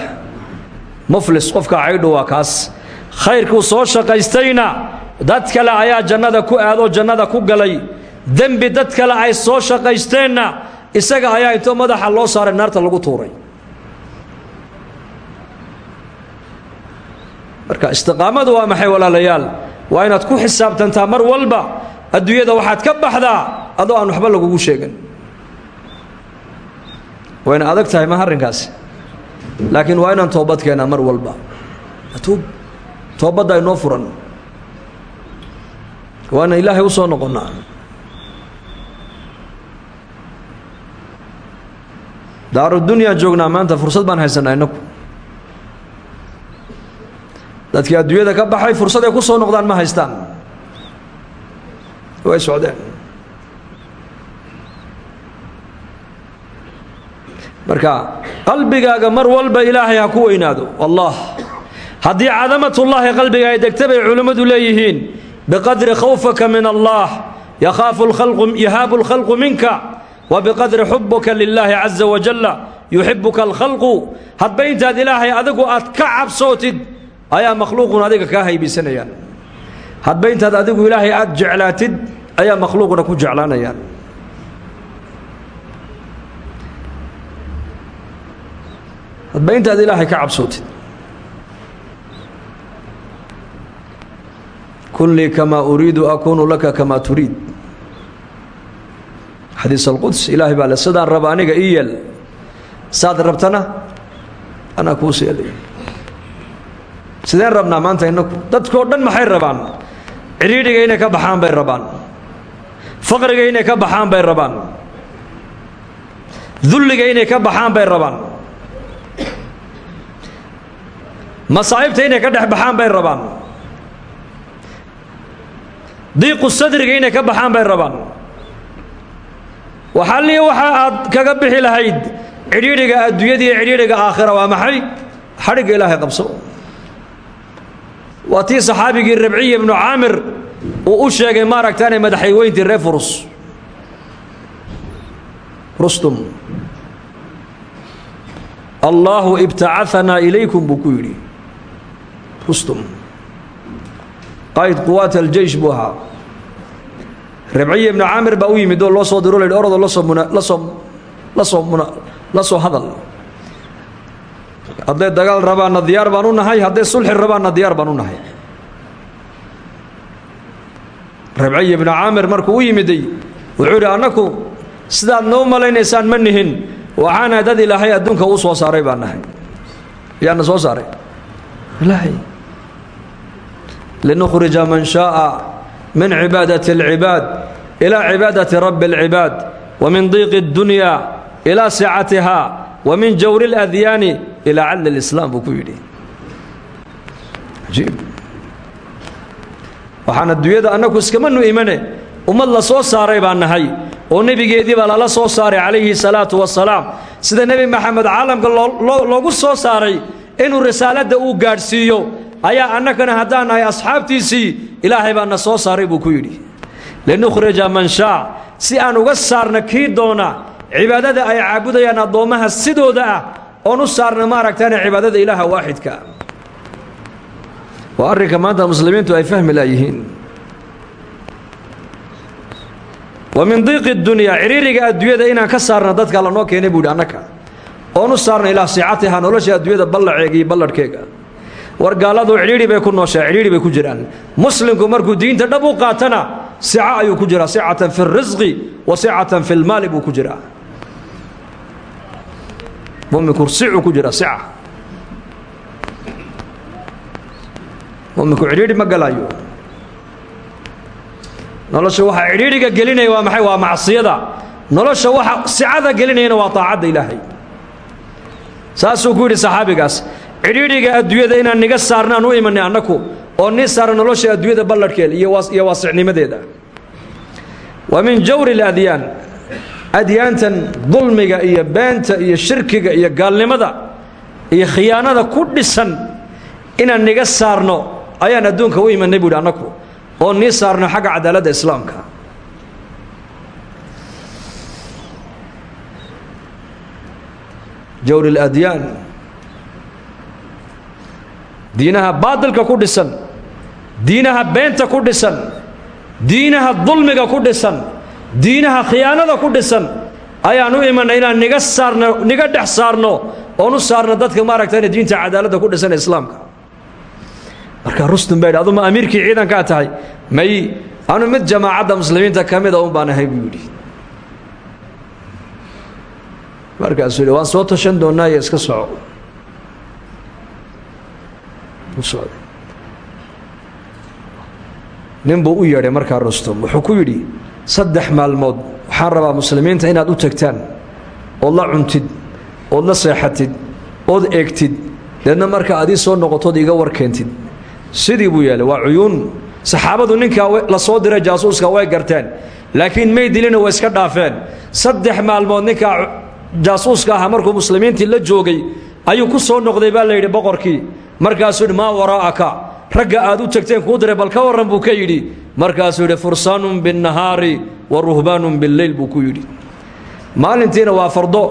muflis qofka caydhu waa kaas. Khayrkuu soo shaqaystayna dad kale ayaa jannada ku aadoo jannada ku galay dembi dad kale ay soo shaqaysteenna isaga ayaa intoo madaxa loo saaray naarta lagu tuuray. Marka istiqaamadu waa maxay walaalayaal? Waa inaad ku xisaabtantaa mar walba adduunyada waxaad ka baxdaa adoo aan waxba lagugu sheegin. Wayna adag tahay ma arrinkaasi laakiin waa inaan toobad keenaa mar walba. Tuub toobadda inoo furan. Waana ilaahay u soo noqonnaa daarudunyaan joognaa maanta fursad baan haysanaa innagu. Dadkii adduunyada ka baxay fursad ay ku soo noqdaan ma haystaan. Way socdeen. Marka qalbigaaga mar walba ilaahay ha ku weynaado. Allah haddii cadamatullaahi qalbiga ay degta bay culimmadu leeyihiin biqadri khawfaka min allah yakhaafu lkhalqu yahaabu lkhalqu minka wa biqadri xubuka lilaahi caza wajalla yuxibuka alkhalqu hadba intaad ilaahay adigu aad ka cabsootid ayaa makhluuqun adiga kaa haybisanayaan. Hadba intaad adigu ilaahay aad jeclaatid ayaa makhluuquna ku jeclaanayaan. Hadba intaad ilaahay ka cabsootid. Kun lii kamaa uriidu akuunu laka kamaa turiid xadiis alquds ilaahay baa le sidaan raba aniga ii yeel. Saad rabtana anaa kuu seelay sideen rabnaa maanta innaku dadkoo dhan maxay rabaan? Cidhiidhiga inay ka baxaan bay rabaan. Faqriga inay ka baxaan bay rabaan. Dulliga inay ka baxaan bay rabaan. Masaa'ibta inay ka dhex baxaan bay rabaan. Diiqu sadriga inay ka baxaan bay rabaan waxalliya waxa aad kaga bixi lahayd cidhiidhiga adduunyada iyo cidhiidhiga aakhira waa maxay? Xadhigga ilaahay qabso. Waa tii saxaabigii rabciya ibnu caamir uu u sheegay maaragtaanay madaxayweyntii reer furus. Rustum. Allaahu ibtacaanaa ilaykum buu rustum. Qayd quwaat aljeish buu rabciya ibnu caamir baa u yimid oo loo soo diro yidhi orodoo la soo muna la soo la soo muna la soo hadal. Hadday dagaal rabaanna diyaar baan u nahay hadday sulxi rabaanna diyaar baan u nahay. Rabciya ibnu caamir markuu u yimiday wuxuu yidhi annaku sidaad noo malaynaysaan ma nihin waxaanahay dad ilaahay adduunka u soo saaray baan nahay. Soo saaray. Linukhrija man shaaa min cibaadati اlcibaad ilaa cibaadati rabbi اlcibaad wa min diiqi اddunya ilaa sicatiha wa min jawri اladyaani ilaa cadli اlislaam buu ku yidhi ajiib waxaan adduunyada annagu iskamanu imane ummad la soo saaray baan nahay oo nebigeedii baa lala soo saaray calayhi salaatu wasalaam sida nebi maxamed caalamka loogu soo saaray inuu risaaladda uu gaadhsiiyo ayaa annagana haddaan nahay asxaabtiisii ilaahay baa na soo saaray buu ku yidhi. Linukhrija man shaa. Si aan uga saarna kii doona cibaadada ay caabudayaan addoommaha sidooda ah oon u saarna maaragtaane cibaadada ilaaha waaxidka. Waa arrinka maanta muslimiintu ay fahmi laayihiin wa min diiqi dunyaa ciriiriga adduunyada inaan ka saarna dadka lanoo keenay buu yidhi annaka. Oon saarna ilaa siicatiha nolosha adduunyada ballaceega iyo war gaalladu cidhiidhi bay ku nooshaa cidhiidhi bay ku jiraan. Muslimku markuu diinta dhab u qaatana sica ayuu ku jiraa sicatan fi اrisqi wa sicatan fi lmaali buu ku jiraa muminku sicuu ku jiraa sica. Muminku cidhiidhi ma galaayo. Nolosha waxaa cidhiidhiga gelinaya waa maxay? Waa macsiyada. Nolosha waxa sicada gelinayana waa taacadda ilaahay. Saasuu ku yidhi saxaabigaas cidhiidhiga adduunyada inaan niga saarnaan u imanay annaku oo nii saara nolosha adduunyada balladhkeeda iyo waasicnimadeeda. Wa min jawri aladyaan adyaantan dulmiga iyo beenta iyo shirkiga iyo gaalnimada iyo khiyaanada ku dhisan inaan niga saarno ayaan adduunka u imanay buuhi annaku oo nii saarno xagga cadaaladda islaamka. Jawri aladyaan diinaha baadilka ku dhisan diinaha beenta ku dhisan diinaha dulmiga ku dhisan diinaha khiyaanada ku dhisan ayaan u inaan niga saarno niga dhex saarno oon u saarno dadka maaragtayna diinta cadaaladda ku dhisan islaamka. Marka rustum baa yidhi aduma amiirkii ciidankaa tahay? May anu mid jamaacadda muslimiinta ka mida un baan ahay buu waan soo tashan doonnaa iska soco socday nin buu u yeedhay markaa rustum. Wuxuu ku yidhi saddex maalmood waxaan rabaa muslimiinta inaad u tagtaan. Ood la cuntid ood la seexatid ood eegtid. Deedna marka aad ii soo noqotood iiga war keentid sidii buu yeelay waa cuyuun. Saxaabadu ninkaa la soo diray jaasuuska way garteen laakiin may dilina way iska dhaafeen. Saddex maalmood ninkaa jaasuuska ahaa markuu muslimiintii la joogay ayuu ku soo noqday baa la yidhi boqorkii markaasuu yidhi maa waraa'aka? Ragga aad u tagteen kuu diray bal ka warran buu ka yidhi. Markaasuu yidhi fursaanun binnahaari wa ruhbaanun billeyl buu ku yidhi. Maalintiina waa fardo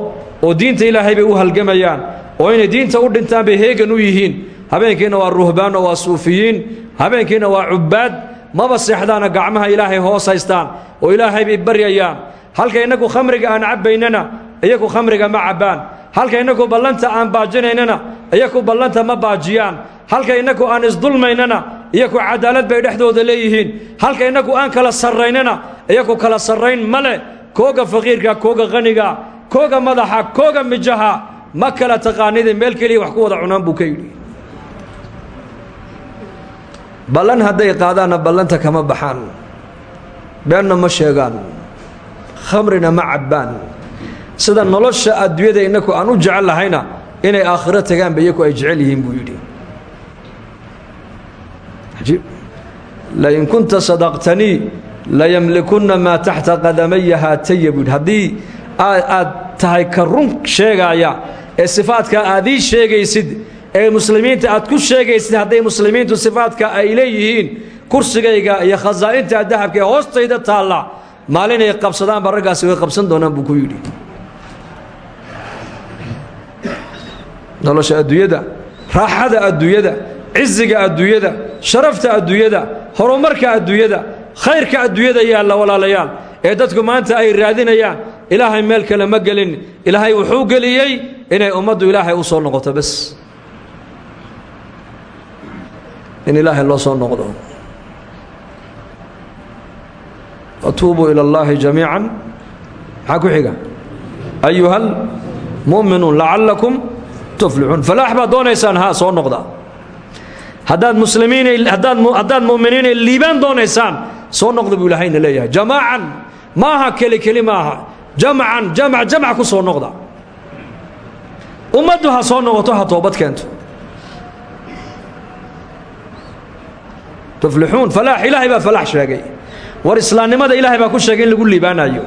oo diinta ilaahay bay u halgamayaan oo inay diinta u dhintaan bay heegan u yihiin. Habeenkiina waa ruhbaan oo waa suufiyiin. Habeenkiina waa cubbaad. Maba seexdaana gacmaha ilaahay hoos haystaan oo ilaahay bay baryayaan. Halka innagu khamriga aan cabbaynana iyaku khamriga ma cabbaan. Halka innagu ballanta aan baajinaynana iyaku ballanta ma baajiyaan. Halka innagu aan isdulmaynana iyaku cadaalad bay dhexdooda leeyihiin. Halka innagu aan kala sarraynana iyaku kala sarrayn ma leh. Kooga faqiirka kooga qaniga kooga madaxa kooga mijaha ma kala taqaanida meel keliya wax ku wada cunaan buu ka yidhi. Ballan hadday qaadaanna ballanta kama baxaan. Beenna ma sheegaan. Khamrina ma cabbaan sida nolosha adduunyada innaku aan u jecel lahayna inay aakhiro tagaanba iyaku ay jecel yihiin buu yidhi. Ajiib lain kunta sadaqtanii layamlikunna maa taxta qadamaya haataya buu yidhi. Aad tahay ka run sheegaaya ee sifaadka aad ii sheegaysid ee muslimiinta aad ku sheegaysid hadday muslimiintu sifaadka ay leeyihiin kursigayga iyo khasaa'inta dahabka ee hoostayda taalla maalinay qabsadaanba raggaasi way qabsan doonaan buu ku yidhi nolosha adduunyada raaxada adduunyada ciziga adduunyada sharafta adduunyada horumarka adduunyada khayrka adduunyada yaalla walaalayaal ee dadku maanta ay raadinayaan ilaahay meel kale ma gelin. Ilaahay wuxuu geliyey inay ummaddu ilaahay u soo noqoto bas in ilaahay loo soo noqdo. Watuubuu ila اllaahi jamiica maxaa ku xiga? Ayuha almu'minuun lacallakum tuflixuun. Falaax baad doonaysaan ha soo noqda. Haddaad muslimiin haddaad haddaad mu'miniina liibaan doonaysaan soo noqda buu ilaahayna leeyahay. Jamaacan ma aha keli keli ma aha jamcan jamc ku soo noqda. Ummaddu ha soo noqoto ha toobad keento. Tuflixuun falaax ilaahay baa falaax sheegay. War islaamnimada ilaahay baa ku sheegay lagu liibaanayo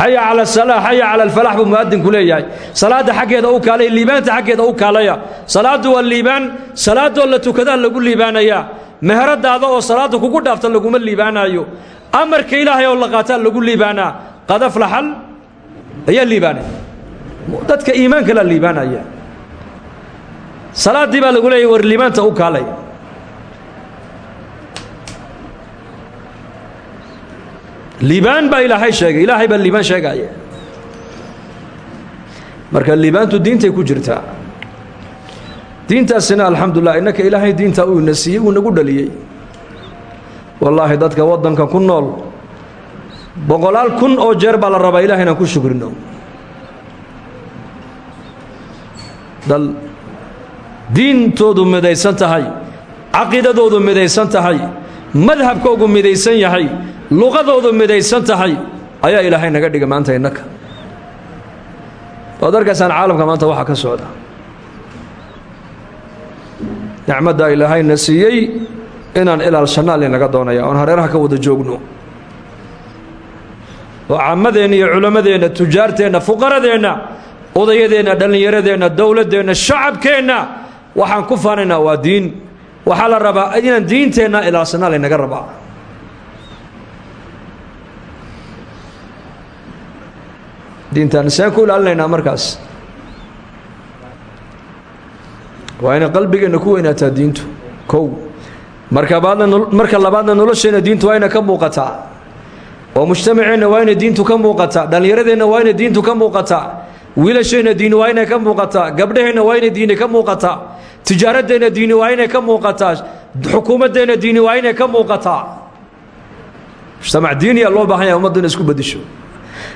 xaya cala asalaa xaya cala alfalax buu mu'adinku leeyahay. Salaadda xaggeeda u kaalaya liibaanta xaggeeda u kaalaya. Salaaddu waa liibaan salaadoo la tukadaa lagu liibaanayaa meheradaada oo salaadda kugu dhaafta laguma liibaanaayo. Amarka ilaahay oo la qaataa lagu liibaanaa. Qad aflaxal ayaa liibaanay dadka iimaanka la liibaanaya. Salaaddii baa lagu leeyahy war liibaanta u kaalay liibaan baa ilaahay sheegay. Ilaahay baa liibaan sheegaya marka liibaantu diintay ku jirtaa diintaasina alxamdulilah innaka ilaahay diintaa uu ina siiyey uu nagu dhaliyey. Wallaahi dadka waddanka ku nool boqolaal kun oo jeer baa la rabaa ilahay inaan ku shukrino dal diintoodu midaysan tahay caqiidadoodu midaysan tahay madhabkoogu midaysan yahay luqadoodu midaysan tahay ayaa ilaahay naga dhiga maanta innaka. Waad caalamka maanta waxaa ka socda. Nicmaddaa ilaahayna siiyey inaan ilaalshanaa linaga doonaya oon hareeraha ka wada joogno. Oo camadeenna iyo culammadeenna tujaarteenna fuqaradeenna odayadeenna dhallinyaradeenna dowladdeenna shacabkeenna waxaan ku faanaynaa waa diin. Waxaa la rabaa inaan diinteenna ilaalsanaa laynaga rabaa diintaan seen ku ilaalinaynaa markaas. Waa inay qalbigeenna ku weynaataa diintu. Kow marka baadna marka labaadna nolosheenna diintu waa inay ka muuqataa. Oo mujtamaceenna waa inay diintu ka muuqataa. Dhallinyaradeenna waa inay diintu ka muuqataa. Wiilasheenna diini waa inay ka muuqataa. Gabdhaheenna waa inay diini ka muuqataa. Tijaaradeenna diini waa inay ka muuqataa. Xukuumaddeenna diini waa inay ka muuqataa. Mujtamac diiniya loo baahan yahay ummaddu inay isku bedisho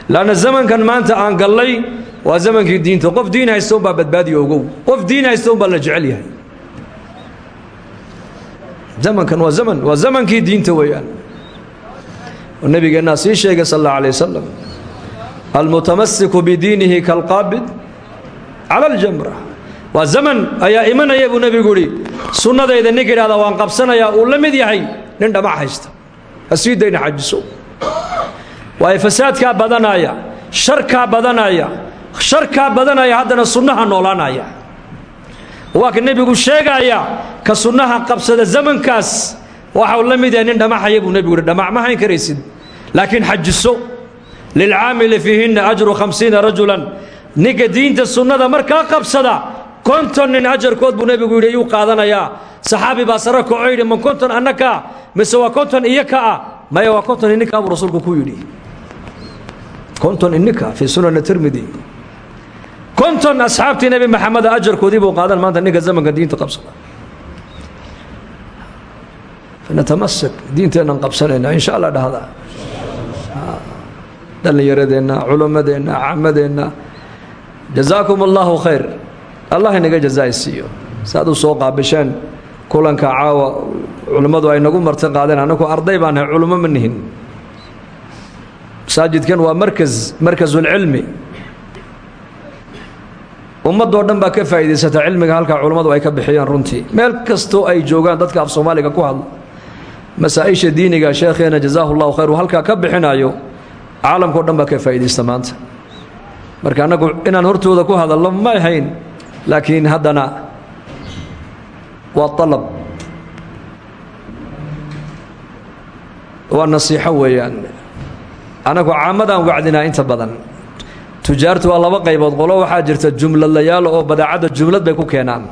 laanna zamankan maanta aan gallay waa zamankii diinta qof diin haysta unbaa badbaadiya ogow qof diin haysta unbaa la jecel yahay zamankan waa zaman waa zamankii diinta weeyaan oo nabigeennaa sii sheegay sal alla alay wasalam almutamasiku bidiinihi kalqaabid cala aljamra waa zaman ayaa imanaya buu nebigu idhi sunnadayda ninka idhahda waan qabsanayaa uu la yahay nin dhamac haysta ha sii waayo fasaadkaa badanaya sharkaa badanaya sharkaa badanaya haddana sunnaha noolaanaya. Waa ka nebigu sheegaya ka sunnaha qabsada zamankaas waxau la mid yahay nin dhamaxaya buu nebigu yidhi dhamac ma hayn karaysid laakiin xajiso lilcaamili fiihinna ajru khamsiina rajulan. Ninka diinta sunnada markaa qabsada konton nin ajarkood buu nebigu yidhi ayuu qaadanayaa saxaabi baa sare kacoo yidhi ma konton annakaa mise waa konton iyo ka ah? Maya waa konton ininkaa buu rasuulku ku yidhi konton ininka fii sunana tirmidi konton asxaabtii nebi maxameda ajarkoodii buu qaadan maanta ninka zamanka diinta qabsada. Fanatamasak diinteennan qabsanayna insha allah dhahda. Dhallinyaradeenna culammadeenna camadeenna jazaakum allahu allah inaga jazaa siiyo saaad u soo qaabisheen kulanka caawa culimmadu ay nagu marti qaadeen annagu arday baan nahay culummo masaajidkan waa markas markasulcilmi ummadoo dhan baa ka faa'iidaysata cilmiga halkaa culummadu ay ka bixiyaan runtii. Meel kastoo ay joogaan dadka af soomaaliga ku hadla. Masaa-isha diiniga sheekheena jazaahu llahu khayr ka bixinayo caalamkao dhan baa ka faa'iidaysta maanta. Marka annagu inaan hortooda ku hadalno ma ahayn laakiin haddana waa alab waa nasiixo weeyaan annagu caamadaan wacdinaa inta badan. Tujaartu waa laba qaybood. Qolo waxaa jirta jumladlayaal oo badaacadda jumlad bay ku keenaan.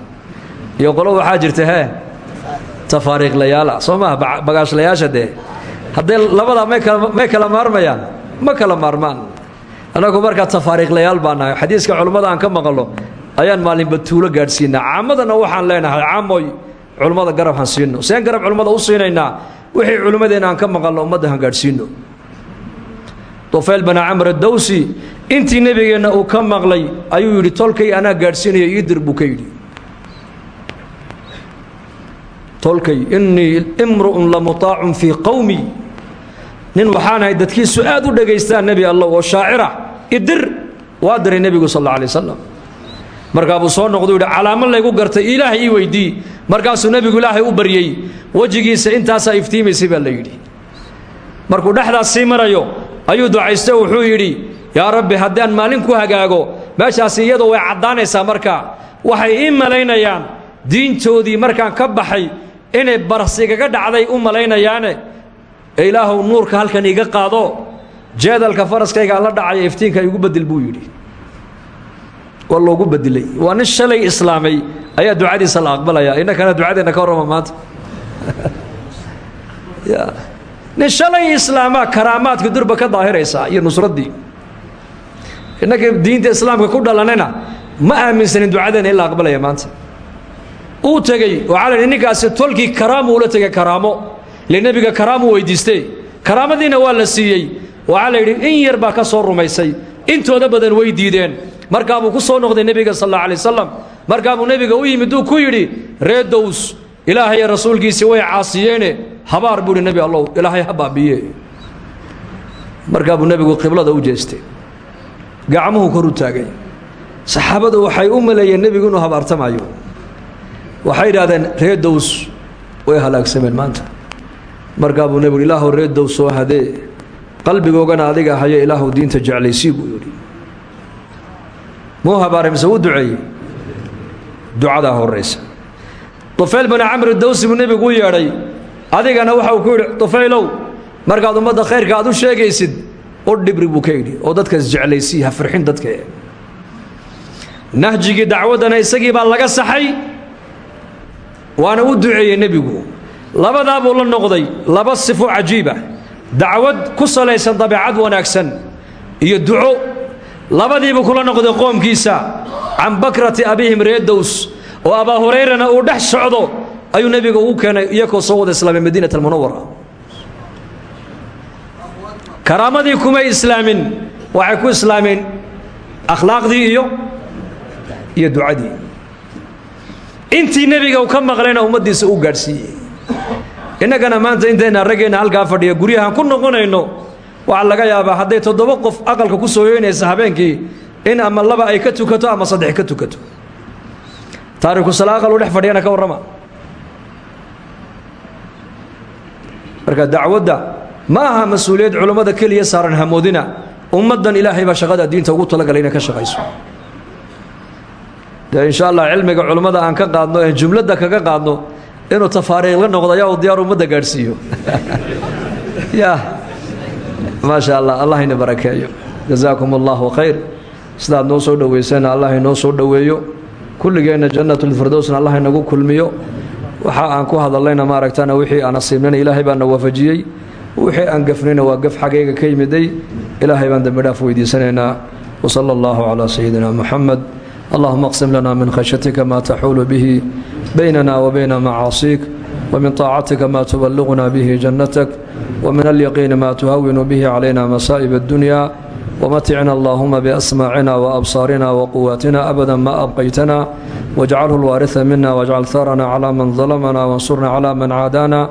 Iyo qolo waxaa jirta hee tafaariiqlayaala soo maha bagaashlayaasha dee. Hadday labadaa may kala may kala maarmayaan ma kala maarmaan. Annagu markaa tafaariiqlayaal baa nahay. Xadiiska culummada aan ka maqalno ayaan maalinba tuulo gaadhsiinaa. Caamadana waxaan leenahay caamoy culummada garab han siino. Seen garab culummada u siinaynaa wixii culimmadeenna aan ka maqalno ummadda han dufayl bana camr adawsi intii nebigeenna uu ka maqlay ayuu yidhi tolkay anaa gaadhsiinaya iidir buu ka yidhi. Tolkay innii imru'un la mutaacun fii qowmi nin waxaanahay dadkiisu aad u dhagaystaan nebi allah oo shaacira idir waa diray nebigu sal alla alay wasalam buu soo noqdu yidhi calaamo laygu gartay ilaahay ii weydii. Markaasuu nebigu ilaahay u baryey wejigiisa intaasaa iftiimaysay baa la yidhi. Markuu dhexdaas sii marayo ayuu ducayste wuxuu yidhi yaa rabbi haddaan maalin ku hagaago meeshaasi iyadoo way caddaanaysaa markaa waxay ii malaynayaan diintoodii markaan ka baxay inay barsigaga dhacday u malaynayaane. Ee ilaahuw nuurka halkan iga qaado. Jeedalka faraskaygaan la dhacaya iftiinka igu bedel buu yidhi. Waa loogu bedilay waa nin shalay islaamay ayaa ducadiisa la aqbalaya. Innakana ducadeenna ka warrama maanta nin shalay islaamaa karaamaadka durba ka daahiraysaa iyo nusraddii innaka diinta islaamka ku dhalanayna ma aaminsanin ducadeenna in la aqbalaya maanta. Uu tegey waxaa la yidhi ninkaasi tolkii karaamu ula tegay karaamo. Ile nebiga karaamu weydiistay. Karaamadiina waa la siiyey. Waxaa la yidhi in yar baa ka soo rumaysay. Intooda badan way diideen. Markaabuu ku soo noqday nebiga sal alla alay wasalam markaabuu nebiga u yimid uu ku yidhi ree dows ilaahay iyo rasuulkiisii way caasiyeene habaar buu hi nebi allow ilaahay ha baabiye markaabuu nebigu qiblada u jeestay. Gacmuhu kor u taagay saxaabadu waxay u maleeyeen nebigu inuu habaartamayo waxay yidhahdeen ree dows way halaagsameen maanta. Markaa buu nebigu ilaahu ree dows soo hadee qalbigoogana adiga hayo ilaahu diinta jeclaysii buu yidhi. Muu habaare mise wuu duceeyey. Ducadaa horaysa tufayl binu camri dawsi buu nebigu u yeedhay adigana waxa uu ku yidhi tufaylow markaad ummadda khayrka aad u sheegaysid u dhibri buu ka yidhi oo dadka isjeclaysii ha firxin dadka nahjigii dacwaddana isagii baa laga saxay waana u duceeyey nebigu. Labadaa buu la noqday laba sifo cajiiba dacwad ku salaysan dabeecad wanaagsan iyo duco. Labadiibuu kula noqday qoomkiisa can bakrati abihim reedows oo abaa hurayrana uu dhex socdo ayuu nebiga ugu keenay iyakoo soo wada islaamay madiinat almunawara karaamadii kumay islaamin waxay ku islaameen akhlaaqdii iyo iyo ducadii. Intii nebiga uu ka maqlayna ummaddiisa u gaadhsiiyey. Innagana maanta intayna raggeenna halkaa fadhiya guryahaan ku noqonayno waxaa laga yaabaa hadday toddoba qof aqalka ku soo yeynaysa habeenkii in ama laba ay ka tukato ama saddex ka tukato. Taarikusala aqal u dhex fadhiyana ka warrama marka dacwadda ma aha mas'uuliyad culammada keliya saaran hamoodina. Ummaddan ilaahay baa shaqada diinta ugu talagalay inay ka shaqayso. Dee insha allah cilmiga culummada aan ka qaadno ee jumladda kaga qaadno inuu tafaariiqla noqdo ayaa uu diyaar ummadda gaadhsiiyo. Ya maasha allah allah ina barakeeyo. Jazaakum allahu sidaad noo soo dhoweysana allah inoo soo dhoweeyo. Kulligeenna jannatulfirdowsna allah inagu kulmiyo waxa aan ku hadallayna maaragtana wixii aan asiibnayna ilaahay baana waafajiyey wixii aan gafnayna waa gaf xagayga ka yimiday ilaahay baan dembi dhaaf weydiisanaynaa wasala allahu calaa sayidina muxamed allahuma aqsim lana min khashyatika ma taxuulu bihi baynana wa bayna macaasiik ومن طاacتك ma تبلغنا به جنتك ومن اليقين ma تهون به علينا مصائب الدنيا ومتعنا اللهم بأسماعنا وأبصارنا وقواتنا أبدا ما أبقيتنا واجعله الوارث منا واجعل ثارنا على من ظلمنا وانصرنا على من عادانا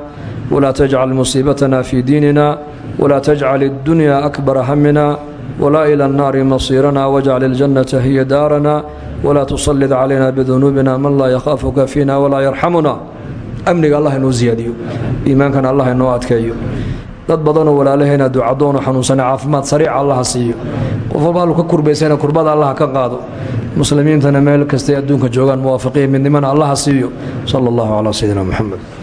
ولا تجعل مصيبتنا في ديننا ولا تجعل الدنيا أكبر همنا ولا إلى النار مصيرنا واجعل الجنة هي دارنا ولا تسلط علينا بذنوبنا من لا يخافك فينا ولا يرحمنا amniga allah inoo siyaadiyo iimaankana allah inoo adkeeyo dad badanoo walaalahayna ducadoonu xanuunsana caafimaad sariica allaha siiyo. Qof walba hallu ka kurbaysayna kurbada allaha ka qaado. Muslimiintana meel kastay adduunka joogaan muwaafiqiya midnimana allaha siiyo. Sala allahu calaa sayidina moxamed